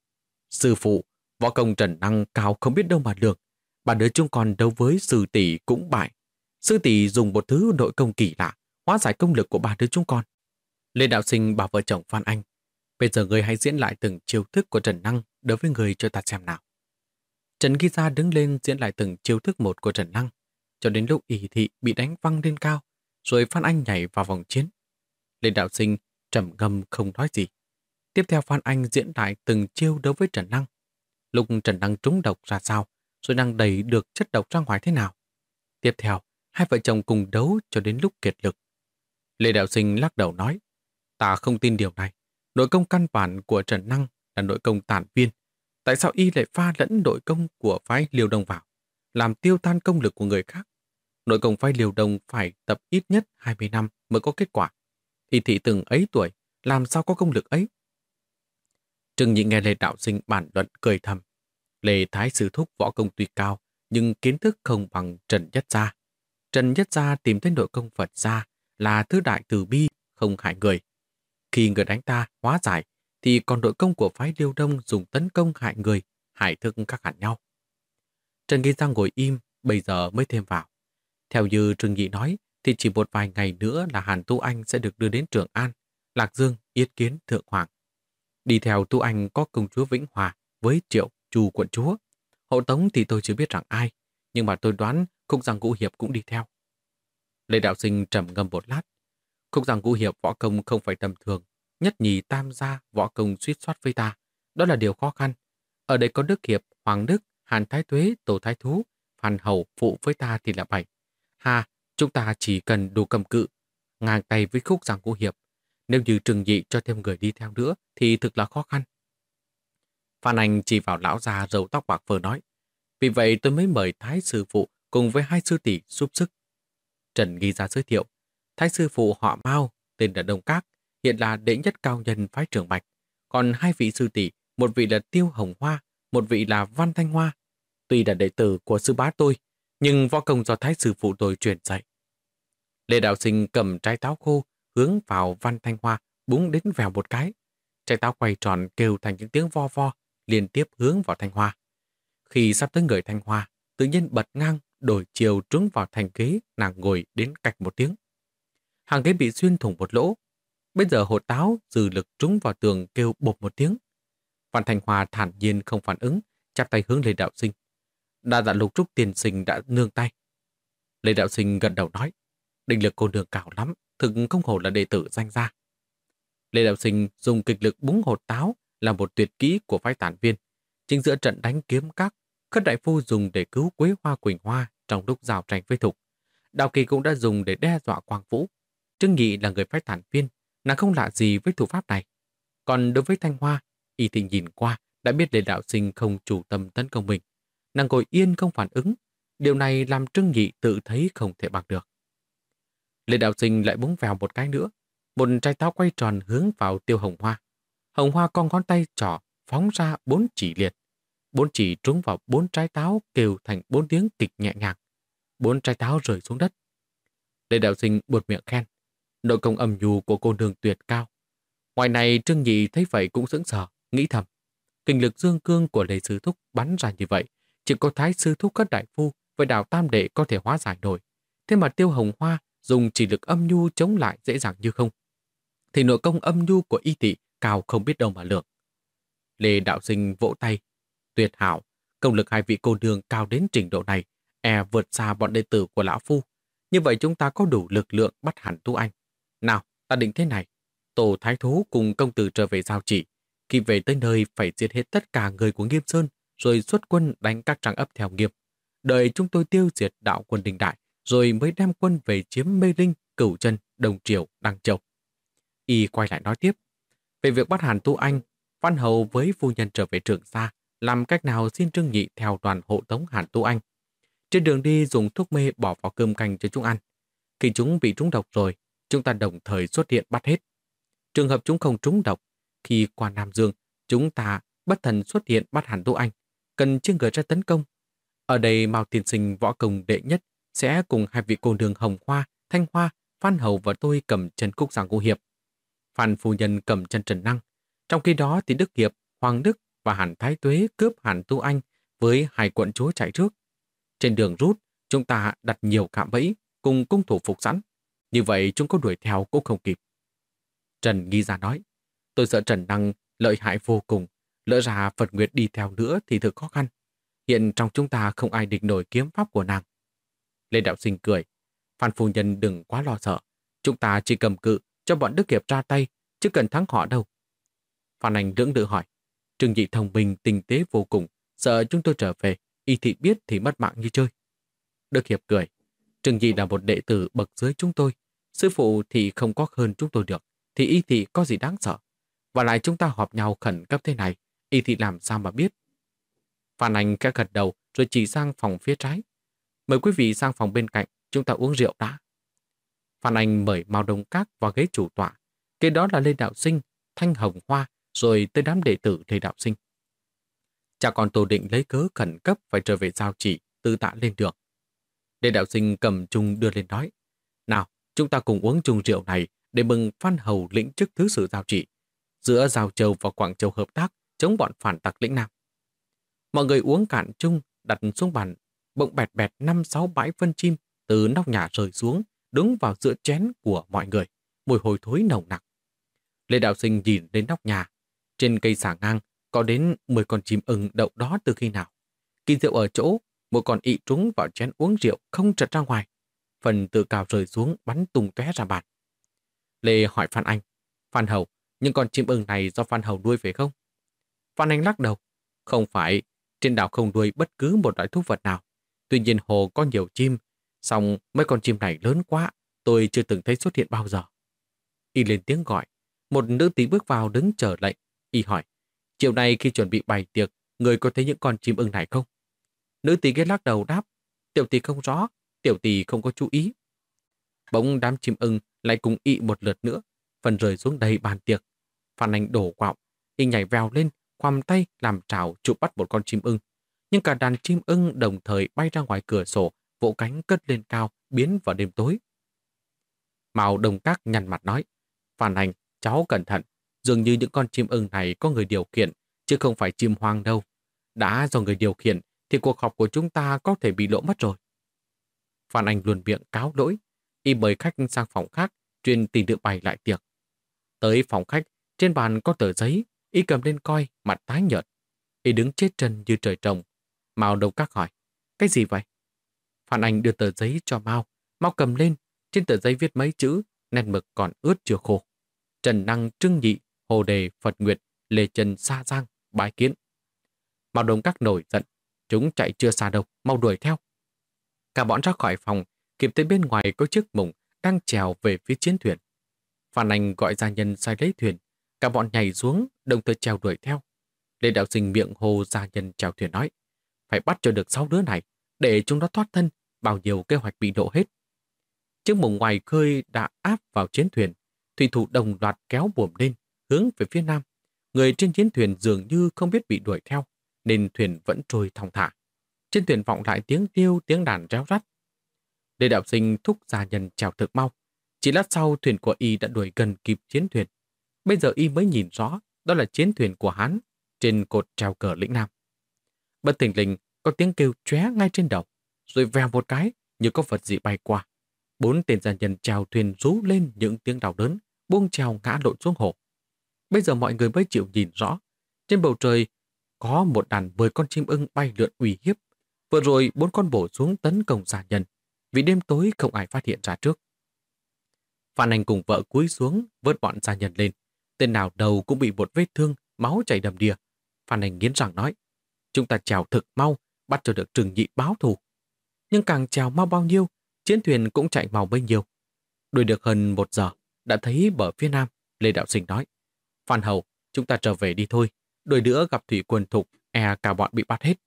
Sư phụ, võ công trần năng cao không biết đâu mà lường. Bà đứa chúng con đấu với sư tỷ cũng bại. Sư tỷ dùng một thứ nội công kỳ lạ, hóa giải công lực của bà đứa chúng con. Lê Đạo Sinh bảo vợ chồng Phan Anh, bây giờ người hãy diễn lại từng chiêu thức của Trần Năng đối với người cho ta xem nào. Trần Ghi Gia đứng lên diễn lại từng chiêu thức một của Trần Năng, cho đến lúc ỷ thị bị đánh văng lên cao, rồi Phan Anh nhảy vào vòng chiến. Lê Đạo Sinh trầm ngâm không nói gì. Tiếp theo Phan Anh diễn lại từng chiêu đối với Trần Năng. Lúc Trần Năng trúng độc ra sao, rồi năng đẩy được chất độc ra ngoài thế nào. Tiếp theo, hai vợ chồng cùng đấu cho đến lúc kiệt lực. Lê Đạo Sinh lắc đầu nói, ta không tin điều này. Nội công căn bản của Trần Năng là nội công tản viên. Tại sao y lại pha lẫn nội công của phái liều đồng vào, làm tiêu tan công lực của người khác? Nội công phái liều đồng phải tập ít nhất 20 năm mới có kết quả. thì thị từng ấy tuổi, làm sao có công lực ấy? Trừng nhị nghe Lê Đạo Sinh bản luận cười thầm. Lê Thái Sư Thúc võ công tuy cao, nhưng kiến thức không bằng Trần Nhất Gia. Trần Nhất Gia tìm thấy nội công Phật gia là thứ đại từ bi, không hại người. Khi người đánh ta hóa giải, thì còn đội công của phái Liêu Đông dùng tấn công hại người, hại thức các hẳn nhau. Trần Nghi Giang ngồi im, bây giờ mới thêm vào. Theo như Trương Nghị nói, thì chỉ một vài ngày nữa là Hàn Tu Anh sẽ được đưa đến Trường An, Lạc Dương, Yết Kiến, Thượng Hoàng. Đi theo Tu Anh có công chúa Vĩnh Hòa với Triệu, Chu quận chúa. Hậu Tống thì tôi chưa biết rằng ai, nhưng mà tôi đoán Khúc Giang Ngũ Hiệp cũng đi theo. Lê Đạo Sinh trầm ngâm một lát. Khúc rằng Ngũ Hiệp võ công không phải tầm thường, nhất nhì tam gia võ công suýt soát với ta. Đó là điều khó khăn. Ở đây có Đức Hiệp, Hoàng Đức, Hàn Thái Tuế, Tổ Thái Thú, Phan Hầu phụ với ta thì là bảy. Hà, chúng ta chỉ cần đủ cầm cự, ngang tay với khúc giảng ngũ hiệp. Nếu như trừng dị cho thêm người đi theo nữa thì thực là khó khăn. Phan Anh chỉ vào lão già râu tóc bạc phơ nói. Vì vậy tôi mới mời Thái sư phụ cùng với hai sư tỷ giúp sức. Trần ghi ra giới thiệu. Thái sư phụ họ Mao, tên là Đông Các, hiện là đệ nhất cao nhân phái trưởng Bạch. Còn hai vị sư tỷ, một vị là Tiêu Hồng Hoa, một vị là Văn Thanh Hoa. Tuy là đệ tử của sư bá tôi, nhưng võ công do Thái sư phụ tôi truyền dạy. Lê Đạo Sinh cầm trái táo khô, hướng vào Văn Thanh Hoa, búng đến vèo một cái. Trái táo quay tròn kêu thành những tiếng vo vo, liên tiếp hướng vào Thanh Hoa. Khi sắp tới người Thanh Hoa, tự nhiên bật ngang, đổi chiều trúng vào thành ghế, nàng ngồi đến cạch một tiếng. Hàng ghế bị xuyên thủng một lỗ. Bây giờ hồ táo dư lực trúng vào tường kêu bột một tiếng. Văn Thành Hoa thản nhiên không phản ứng, chắp tay hướng Lê Đạo Sinh. Đa dạ lục trúc tiền sinh đã nương tay. Lê Đạo Sinh gần đầu nói, định lực cô nương cao lắm, thực không hổ là đệ tử danh gia. Lê Đạo Sinh dùng kịch lực búng hột táo là một tuyệt kỹ của phái tản viên. Chính giữa trận đánh kiếm các, Khất Đại Phu dùng để cứu Quế Hoa Quỳnh Hoa trong lúc giao tranh với Thục. Đào Kỳ cũng đã dùng để đe dọa Quang Vũ. Trương Nhị là người phái thản viên, nàng không lạ gì với thủ pháp này. Còn đối với Thanh Hoa, y thì nhìn qua đã biết Lê Đạo Sinh không chủ tâm tấn công mình. Nàng ngồi yên không phản ứng. Điều này làm Trương Nhị tự thấy không thể bằng được. Lê Đạo Sinh lại búng vào một cái nữa. Một trái táo quay tròn hướng vào tiêu hồng hoa. Hồng hoa con ngón tay trỏ phóng ra bốn chỉ liệt. Bốn chỉ trúng vào bốn trái táo kêu thành bốn tiếng kịch nhẹ nhàng. Bốn trái táo rơi xuống đất. Lê Đạo Sinh buột miệng khen. Nội công âm nhu của cô nương tuyệt cao. Ngoài này Trương Nhị thấy vậy cũng sững sờ, nghĩ thầm. Kinh lực dương cương của Lê Sư Thúc bắn ra như vậy. Chỉ có Thái Sư Thúc Cất Đại Phu với đào Tam Đệ có thể hóa giải nổi. Thế mà Tiêu Hồng Hoa dùng chỉ lực âm nhu chống lại dễ dàng như không. Thì nội công âm nhu của y tị cao không biết đâu mà lượng. Lê Đạo Sinh vỗ tay. Tuyệt hảo, công lực hai vị cô nương cao đến trình độ này, e vượt xa bọn đệ tử của Lão Phu. Như vậy chúng ta có đủ lực lượng bắt hẳn Tu Anh. Nào, ta định thế này. Tổ Thái Thú cùng công tử trở về giao chỉ. Khi về tới nơi phải giết hết tất cả người của Nghiêm Sơn, rồi xuất quân đánh các trang ấp theo nghiệp. Đợi chúng tôi tiêu diệt đạo quân đình đại, rồi mới đem quân về chiếm Mê Linh, Cửu Chân, Đồng Triều, Đăng Châu. Y quay lại nói tiếp. Về việc bắt Hàn Tu Anh, Văn Hầu với phu nhân trở về trường xa, làm cách nào xin Trương Nhị theo đoàn hộ tống Hàn Tu Anh. Trên đường đi dùng thuốc mê bỏ vào cơm canh cho chúng ăn. Khi chúng bị trúng độc rồi, chúng ta đồng thời xuất hiện bắt hết. Trường hợp chúng không trúng độc, khi qua Nam Dương, chúng ta bất thần xuất hiện bắt hẳn Tu Anh, cần chưa ngờ ra tấn công. Ở đây Mao Tiên Sinh võ công đệ nhất sẽ cùng hai vị cô nương Hồng Hoa, Thanh Hoa, Phan Hầu và tôi cầm chân cúc giảng ngũ hiệp. Phan phu nhân cầm chân Trần Năng. Trong khi đó thì Đức Hiệp, Hoàng Đức và Hàn Thái Tuế cướp Hàn Tu Anh với hai quận chúa chạy trước. Trên đường rút, chúng ta đặt nhiều cạm bẫy cùng cung thủ phục sẵn. Như vậy chúng có đuổi theo cũng không kịp. Trần nghi ra nói, tôi sợ Trần Năng lợi hại vô cùng. Lỡ ra Phật Nguyệt đi theo nữa thì thực khó khăn. Hiện trong chúng ta không ai địch nổi kiếm pháp của nàng. Lê Đạo Sinh cười. Phan Phu Nhân đừng quá lo sợ. Chúng ta chỉ cầm cự cho bọn Đức Hiệp ra tay, chứ cần thắng họ đâu. Phan Anh lưỡng lự hỏi. Trương Nhị thông minh tinh tế vô cùng, sợ chúng tôi trở về, y thị biết thì mất mạng như chơi. Đức Hiệp cười. Trương Nhị là một đệ tử bậc dưới chúng tôi. Sư phụ thì không có hơn chúng tôi được, thì y thị có gì đáng sợ. Và lại chúng ta họp nhau khẩn cấp thế này, y thị làm sao mà biết. Phan Anh khẽ gật đầu rồi chỉ sang phòng phía trái. Mời quý vị sang phòng bên cạnh, chúng ta uống rượu đã. Phan Anh mời Mao Đông Các vào ghế chủ tọa. Kế đó là Lê Đạo Sinh, Thanh Hồng Hoa, rồi tới đám đệ tử Lê Đạo Sinh. Cha con Tô Định lấy cớ khẩn cấp phải trở về giao chỉ, tư tạ lên đường. Lê Đạo Sinh cầm chung đưa lên nói, Nào, chúng ta cùng uống chung rượu này để mừng Phan Hầu lĩnh chức thứ sử giao trị Giữa Giao Châu và Quảng Châu hợp tác chống bọn phản tặc lĩnh Nam. Mọi người uống cạn chung, đặt xuống bàn bỗng bẹt bẹt năm sáu bãi phân chim từ nóc nhà rơi xuống, đứng vào giữa chén của mọi người, mùi hôi thối nồng nặc. Lê Đạo Sinh nhìn đến nóc nhà. Trên cây xả ngang có đến 10 con chim ưng đậu đó từ khi nào. Kỳ rượu ở chỗ, một con ị trúng vào chén uống rượu không trật ra ngoài. Phần từ cao rơi xuống bắn tung tóe ra bàn. Lê hỏi Phan Anh, Phan Hầu, nhưng con chim ưng này do Phan Hầu nuôi phải không? Phan Anh lắc đầu, không phải, trên đảo không nuôi bất cứ một loại thú vật nào. Tuy nhiên hồ có nhiều chim, song mấy con chim này lớn quá, tôi chưa từng thấy xuất hiện bao giờ. Y lên tiếng gọi, một nữ tí bước vào đứng chờ lệnh. Y hỏi, Chiều nay khi chuẩn bị bày tiệc, người có thấy những con chim ưng này không? Nữ tí ghét lắc đầu đáp, tiểu tí không rõ, tiểu tỷ không có chú ý. Bỗng đám chim ưng lại cùng ị một lượt nữa, phần rơi xuống đầy bàn tiệc. Phan Anh đổ quạo, y nhảy vèo lên, khoằm tay làm trào chụp bắt một con chim ưng. Nhưng cả đàn chim ưng đồng thời bay ra ngoài cửa sổ, vỗ cánh cất lên cao, biến vào đêm tối. Mao đồng các nhăn mặt nói, Phan Anh, cháu cẩn thận, dường như những con chim ưng này có người điều khiển, chứ không phải chim hoang đâu. Đã do người điều khiển, thì cuộc họp của chúng ta có thể bị lỗ mất rồi. Phan Anh luôn miệng cáo lỗi, y mời khách sang phòng khác, chuyên tìm được bày lại tiệc. Tới phòng khách, trên bàn có tờ giấy, y cầm lên coi, mặt tái nhợt. Y đứng chết chân như trời trồng. Mao đầu các hỏi, cái gì vậy? Phan Anh đưa tờ giấy cho Mao. Mao cầm lên, trên tờ giấy viết mấy chữ, nét mực còn ướt chưa khô. Trần Năng Trưng Nhị, Hồ Đề, Phật Nguyệt, Lê Trần Sa Giang, Bái Kiến. Mao Đông Các nổi giận, chúng chạy chưa xa đâu, mau đuổi theo. Cả bọn ra khỏi phòng, kịp tới bên ngoài có chiếc mùng đang trèo về phía chiến thuyền. Phan Anh gọi gia nhân sai lấy thuyền, cả bọn nhảy xuống, đồng thời trèo đuổi theo. Lê Đạo Sinh miệng hồ gia nhân trèo thuyền nói, phải bắt cho được sáu đứa này, để chúng nó thoát thân, bao nhiêu kế hoạch bị đổ hết. Chiếc mùng ngoài khơi đã áp vào chiến thuyền, thủy thủ đồng loạt kéo buồm lên, hướng về phía nam. Người trên chiến thuyền dường như không biết bị đuổi theo, nên thuyền vẫn trôi thong thả. Trên thuyền vọng lại tiếng kêu, tiếng đàn réo rắt. Lê Đạo Sinh thúc gia nhân trèo thực mau. Chỉ lát sau thuyền của y đã đuổi gần kịp chiến thuyền. Bây giờ y mới nhìn rõ đó là chiến thuyền của hắn trên cột treo cờ lĩnh Nam. Bất tình lình có tiếng kêu chóe ngay trên đầu, rồi vèo một cái như có vật gì bay qua. Bốn tên gia nhân trèo thuyền rú lên những tiếng đau đớn, buông trèo ngã lộn xuống hồ. Bây giờ mọi người mới chịu nhìn rõ. Trên bầu trời có một đàn mười con chim ưng bay lượn uy hiếp. Vừa rồi bốn con bổ xuống tấn công gia nhân, vì đêm tối không ai phát hiện ra trước. Phan Anh cùng vợ cúi xuống, vớt bọn gia nhân lên. Tên nào đầu cũng bị một vết thương, máu chảy đầm đìa. Phan Anh nghiến răng nói, chúng ta trèo thực mau, bắt cho được trừng nhị báo thù. Nhưng càng trèo mau bao nhiêu, chiến thuyền cũng chạy mau bấy nhiêu. Đuổi được hơn một giờ, đã thấy bờ phía nam, Lê Đạo Sinh nói, Phan Hầu, chúng ta trở về đi thôi, đôi nữa gặp thủy quân thục, e cả bọn bị bắt hết.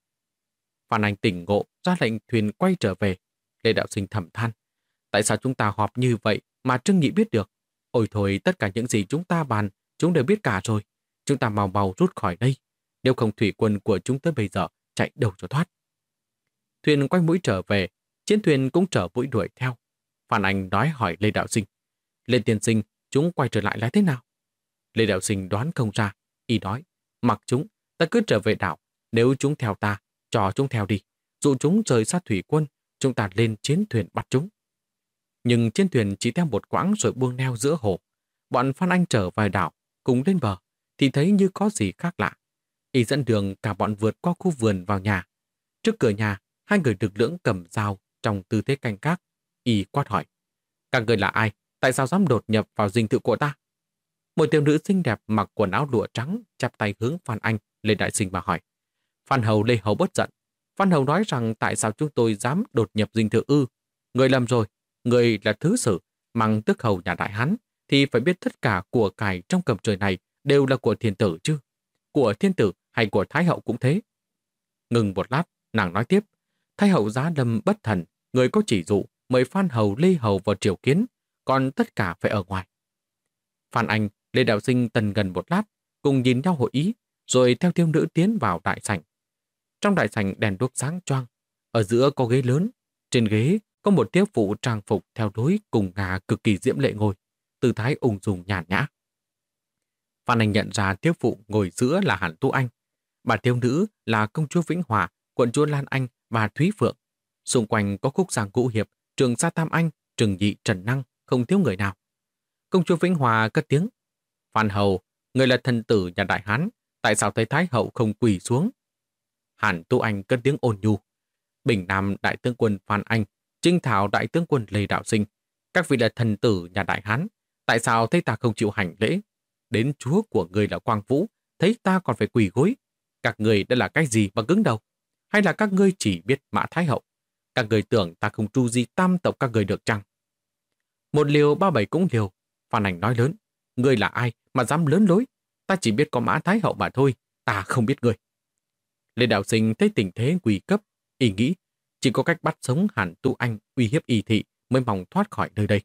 Phan Anh tỉnh ngộ, ra lệnh thuyền quay trở về. Lê Đạo Sinh thầm than, tại sao chúng ta họp như vậy mà Trương Nghị biết được? Ôi thôi, tất cả những gì chúng ta bàn, chúng đều biết cả rồi. Chúng ta mau mau rút khỏi đây. Nếu không thủy quân của chúng tới bây giờ, chạy đầu cho thoát. Thuyền quay mũi trở về, chiến thuyền cũng trở mũi đuổi theo. Phan Anh nói hỏi Lê Đạo Sinh. Lê Tiên Sinh, chúng quay trở lại là thế nào? Lê Đạo Sinh đoán không ra. Y nói, mặc chúng, ta cứ trở về đảo. Nếu chúng theo ta, cho chúng theo đi. Dụ chúng rời xa thủy quân, chúng ta lên chiến thuyền bắt chúng. Nhưng chiến thuyền chỉ theo một quãng rồi buông neo giữa hồ. Bọn Phan Anh trở về đảo, cùng lên bờ, thì thấy như có gì khác lạ. Y dẫn đường cả bọn vượt qua khu vườn vào nhà. Trước cửa nhà, hai người được lưỡng cầm dao trong tư thế canh gác. Y quát hỏi. Các người là ai? Tại sao dám đột nhập vào dinh thự của ta? Một tiểu nữ xinh đẹp mặc quần áo lụa trắng chắp tay hướng Phan Anh lên đại sinh mà hỏi. Phan Hầu lê hầu bất giận. Phan Hầu nói rằng tại sao chúng tôi dám đột nhập dinh thự ư? Người lầm rồi, người là thứ sử, mang tức hầu nhà đại hán, thì phải biết tất cả của cải trong cầm trời này đều là của thiên tử chứ. Của thiên tử hay của thái hậu cũng thế. Ngừng một lát, nàng nói tiếp. Thái hậu giá lâm bất thần, người có chỉ dụ, mời Phan Hầu Lê Hầu vào triều kiến, còn tất cả phải ở ngoài. Phan Anh, Lê Đạo Sinh tần gần một lát, cùng nhìn nhau hội ý, rồi theo Thiêu nữ tiến vào đại sảnh. Trong đại sảnh đèn đuốc sáng choang, ở giữa có ghế lớn, trên ghế có một tiếp phụ trang phục theo đối cùng ngà cực kỳ diễm lệ ngồi, tư thái ung dung nhàn nhã. Phan Anh nhận ra tiếp phụ ngồi giữa là Hàn Tu Anh, bà thiếu nữ là công chúa Vĩnh Hòa, quận chúa Lan Anh và Thúy Phượng. Xung quanh có khúc giang cụ hiệp, trường Sa Tam Anh, Trừng Nhị Trần Năng, không thiếu người nào. Công chúa Vĩnh Hòa cất tiếng. Phan Hầu, người là thần tử nhà Đại Hán, tại sao thấy Thái Hậu không quỳ xuống? Hàn Tu Anh cất tiếng ôn nhu. Bình Nam Đại tướng quân Phan Anh, Trinh Thảo Đại tướng quân Lê Đạo Sinh, các vị là thần tử nhà Đại Hán, tại sao thấy ta không chịu hành lễ? Đến chúa của người là Quang Vũ, thấy ta còn phải quỳ gối. Các người đã là cái gì mà cứng đầu? Hay là các ngươi chỉ biết Mã Thái Hậu? Các người tưởng ta không tru di tam tộc các người được chăng? Một liều ba bảy cũng liều. Phan Anh nói lớn. Ngươi là ai mà dám lớn lối? Ta chỉ biết có Mã Thái Hậu mà thôi. ta không biết ngươi. Lê Đạo Sinh thấy tình thế nguy cấp, ý nghĩ chỉ có cách bắt sống Hàn Tu Anh uy hiếp y thị mới mong thoát khỏi nơi đây.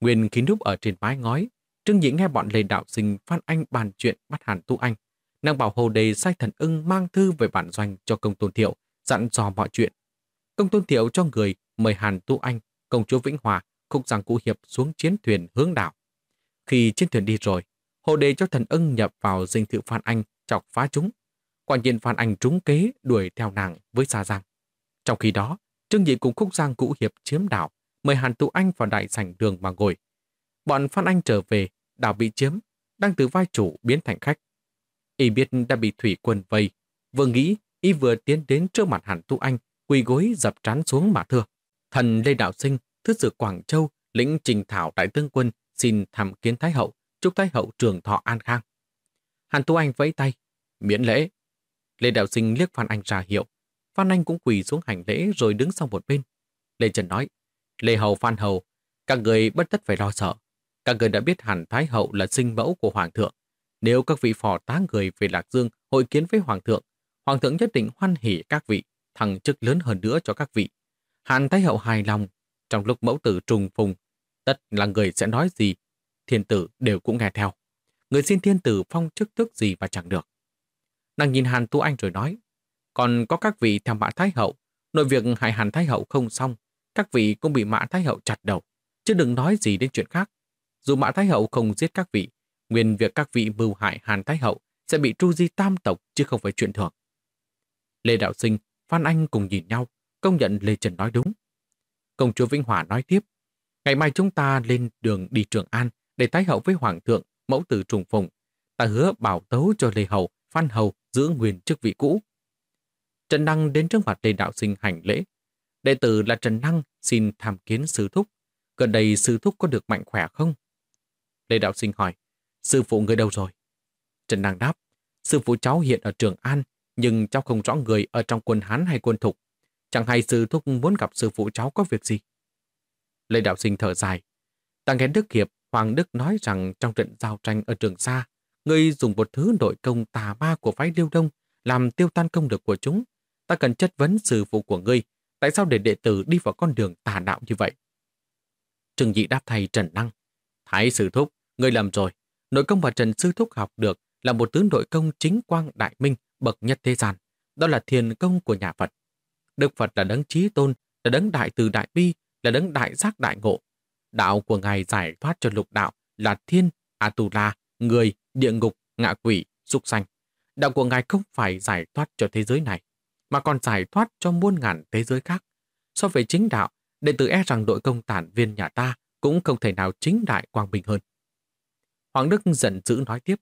Nguyên kín núp ở trên mái ngói, Trương Nhĩ nghe bọn Lê Đạo Sinh Phan Anh bàn chuyện bắt Hàn Tu Anh. Nàng bảo Hồ Đề sai thần ưng mang thư về bản doanh cho công tôn thiệu, dặn dò mọi chuyện. Công tôn thiệu cho người mời Hàn Tu Anh, công chúa Vĩnh Hòa, khúc giang cụ hiệp xuống chiến thuyền hướng đảo. Khi chiến thuyền đi rồi, Hồ Đề cho thần ưng nhập vào dinh thự Phan Anh, chọc phá chúng. Quả nhiên Phan Anh trúng kế đuổi theo nàng với Sa Giang. Trong khi đó, Trương Nhị cùng Khúc Giang Cũ Hiệp chiếm đảo, mời Hàn Tu Anh vào đại sảnh đường mà ngồi. Bọn Phan Anh trở về, đảo bị chiếm, đang từ vai chủ biến thành khách. Y biết đã bị thủy quân vây, vừa nghĩ y vừa tiến đến trước mặt Hàn Tu Anh, quỳ gối dập trán xuống mà thưa. Thần Lê Đạo Sinh, thứ sử Quảng Châu, lĩnh trình thảo đại tướng quân xin thăm kiến Thái Hậu, chúc Thái Hậu trường thọ an khang. Hàn Tu Anh vẫy tay, miễn lễ. Lê Đạo Sinh liếc Phan Anh ra hiệu, Phan Anh cũng quỳ xuống hành lễ rồi đứng sang một bên. Lê Trần nói, Lê Hầu Phan Hầu, các người bất tất phải lo sợ. Các người đã biết hẳn Thái Hậu là sinh mẫu của Hoàng thượng. Nếu các vị phò tá người về Lạc Dương hội kiến với Hoàng thượng, Hoàng thượng nhất định hoan hỉ các vị, thăng chức lớn hơn nữa cho các vị. Hàn Thái Hậu hài lòng, trong lúc mẫu tử trùng phùng, tất là người sẽ nói gì, thiên tử đều cũng nghe theo. Người xin thiên tử phong chức tước gì mà chẳng được. Nàng nhìn Hàn Tu Anh rồi nói, còn có các vị theo Mã Thái Hậu, nội việc hại Hàn Thái Hậu không xong, các vị cũng bị Mã Thái Hậu chặt đầu, chứ đừng nói gì đến chuyện khác. Dù Mã Thái Hậu không giết các vị, nguyên việc các vị mưu hại Hàn Thái Hậu sẽ bị tru di tam tộc chứ không phải chuyện thường. Lê Đạo Sinh, Phan Anh cùng nhìn nhau, công nhận Lê Trần nói đúng. Công chúa Vĩnh Hòa nói tiếp, ngày mai chúng ta lên đường đi Trường An để tái hậu với Hoàng thượng, mẫu tử trùng phùng. Ta hứa bảo tấu cho Lê Hậu, Phan Hầu giữ nguyên chức vị cũ. Trần Năng đến trước mặt Lê Đạo Sinh hành lễ. Đệ tử là Trần Năng xin tham kiến sư thúc. Gần đây sư thúc có được mạnh khỏe không? Lê Đạo Sinh hỏi, sư phụ người đâu rồi? Trần Năng đáp, sư phụ cháu hiện ở Trường An, nhưng cháu không rõ người ở trong quân Hán hay quân Thục. Chẳng hay sư thúc muốn gặp sư phụ cháu có việc gì. Lê Đạo Sinh thở dài. Ta nghe Đức Hiệp, Hoàng Đức nói rằng trong trận giao tranh ở Trường Sa, người dùng một thứ nội công tà ma của phái Liêu Đông làm tiêu tan công lực của chúng, ta cần chất vấn sư phụ của ngươi, tại sao để đệ tử đi vào con đường tà đạo như vậy? Trừng Dị đáp thầy Trần Năng. Thái sư thúc, ngươi làm rồi. Nội công mà Trần sư thúc học được là một tướng nội công chính quang đại minh, bậc nhất thế gian. Đó là thiền công của nhà Phật. Đức Phật là đấng trí tôn, là đấng đại từ đại bi, là đấng đại giác đại ngộ. Đạo của Ngài giải thoát cho lục đạo là thiên, Atula, người, địa ngục, ngạ quỷ, súc sanh. Đạo của Ngài không phải giải thoát cho thế giới này, mà còn giải thoát cho muôn ngàn thế giới khác. So với chính đạo, đệ tử e rằng đội công tản viên nhà ta cũng không thể nào chính đại quang bình hơn. Hoàng Đức giận dữ nói tiếp,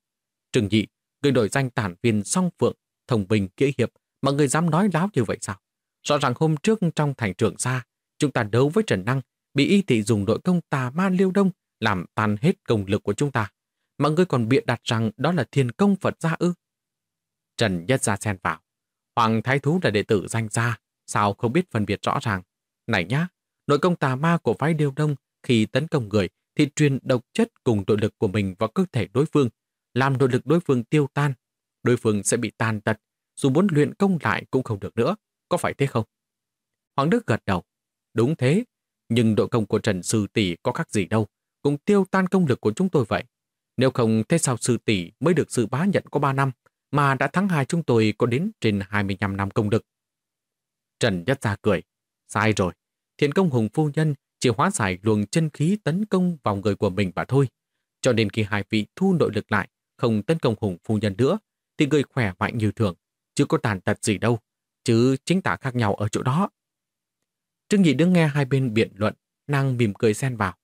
Trừng nhị, người đổi danh tản viên song phượng, thông bình kỹ hiệp, mà người dám nói láo như vậy sao? Rõ ràng hôm trước trong thành trường xa, chúng ta đấu với Trần Năng, bị y thị dùng đội công tà ma liêu đông, làm tan hết công lực của chúng ta. Mà ngươi còn bịa đặt rằng đó là thiên công Phật gia ư. Trần Nhất Gia xen vào. Hoàng Thái Thú là đệ tử danh gia, sao không biết phân biệt rõ ràng. Này nhá, nội công tà ma của phái Điêu Đông khi tấn công người thì truyền độc chất cùng nội lực của mình vào cơ thể đối phương, làm nội lực đối phương tiêu tan. Đối phương sẽ bị tàn tật, dù muốn luyện công lại cũng không được nữa. Có phải thế không? Hoàng Đức gật đầu. Đúng thế, nhưng đội công của Trần Sư Tỷ có khác gì đâu, cũng tiêu tan công lực của chúng tôi vậy. Nếu không, thế sao Sư Tỷ mới được sự bá nhận có 3 năm, mà đã thắng hai chúng tôi có đến trên 25 năm công lực. Trần Nhất Gia cười. Sai rồi. Thiện công hùng phu nhân chỉ hóa giải luồng chân khí tấn công vào người của mình mà thôi. Cho nên khi hai vị thu nội lực lại, không tấn công hùng phu nhân nữa, thì người khỏe mạnh như thường, chứ có tàn tật gì đâu, chứ chính tả khác nhau ở chỗ đó. Trương Nhị đứng nghe hai bên biện luận, nàng mỉm cười xen vào.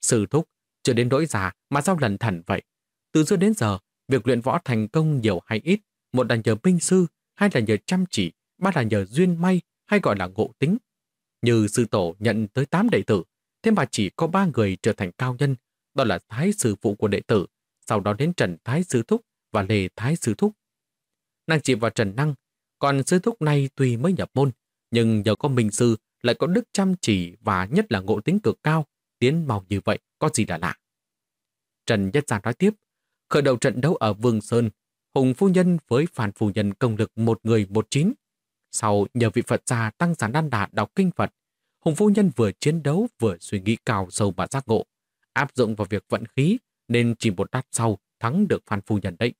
Sư thúc, chưa đến nỗi già mà sao lần thần vậy? Từ xưa đến giờ, Việc luyện võ thành công nhiều hay ít, một là nhờ binh sư, hai là nhờ chăm chỉ, ba là nhờ duyên may, hay gọi là ngộ tính. Như sư tổ nhận tới 8 đệ tử, thế mà chỉ có ba người trở thành cao nhân, đó là Thái sư phụ của đệ tử, sau đó đến Trần Thái sư thúc và Lê Thái sư thúc. Nàng chỉ vào Trần Năng, còn sư thúc này tuy mới nhập môn, nhưng nhờ có minh sư lại có đức chăm chỉ và nhất là ngộ tính cực cao, tiến mau như vậy có gì là lạ. Trần Nhất Gia nói tiếp, Khởi đầu trận đấu ở Vương Sơn, Hùng Phu Nhân với Phan Phu Nhân công lực một người một chín. Sau nhờ vị Phật gia tăng giản đan đà đọc kinh Phật, Hùng Phu Nhân vừa chiến đấu vừa suy nghĩ cao sâu và giác ngộ, áp dụng vào việc vận khí nên chỉ một đát sau thắng được Phan Phu Nhân đấy.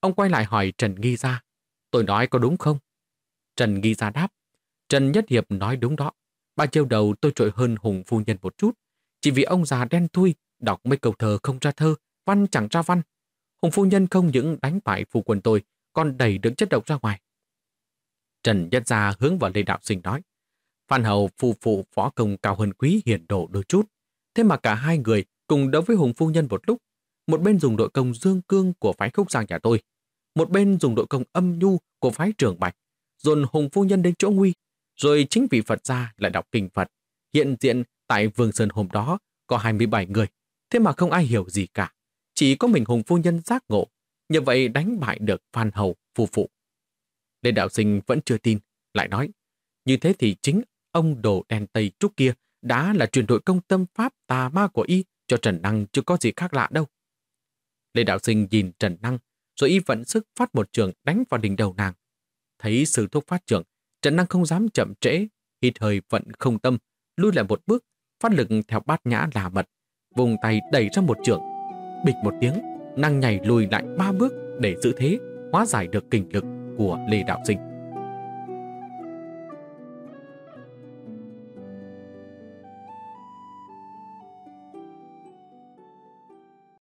Ông quay lại hỏi Trần Nghi Gia, tôi nói có đúng không? Trần Nghi Gia đáp, Trần Nhất Hiệp nói đúng đó. Ba chiêu đầu tôi trội hơn Hùng Phu Nhân một chút, chỉ vì ông già đen thui, đọc mấy câu thơ không ra thơ, văn chẳng ra văn. Hùng Phu Nhân không những đánh bại phu quân tôi, còn đẩy được chất độc ra ngoài. Trần Nhất Gia hướng vào Lê Đạo Sinh nói, Phan Hầu phù phụ võ công cao hơn quý hiển độ đôi chút. Thế mà cả hai người cùng đấu với Hùng Phu Nhân một lúc. Một bên dùng đội công dương cương của phái khúc giang nhà tôi. Một bên dùng đội công âm nhu của phái trường bạch. Dồn Hùng Phu Nhân đến chỗ nguy. Rồi chính vị Phật gia lại đọc kinh Phật. Hiện diện tại Vương Sơn hôm đó có 27 người. Thế mà không ai hiểu gì cả. Chỉ có mình Hùng Phu Nhân giác ngộ. Như vậy đánh bại được Phan Hầu phù phụ. Lê Đạo Sinh vẫn chưa tin. Lại nói, như thế thì chính ông đồ đen tây trúc kia đã là truyền đội công tâm pháp tà ma của y cho Trần Năng chưa có gì khác lạ đâu. Lê Đạo Sinh nhìn Trần Năng, rồi y vận sức phát một trường đánh vào đỉnh đầu nàng. Thấy sự thuốc phát trường, Trần Năng không dám chậm trễ, hít hơi vận không tâm, lui lại một bước, phát lực theo bát nhã là mật, vùng tay đẩy ra một trường. Bịch một tiếng, năng nhảy lùi lại ba bước để giữ thế, hóa giải được kình lực của Lê Đạo Sinh.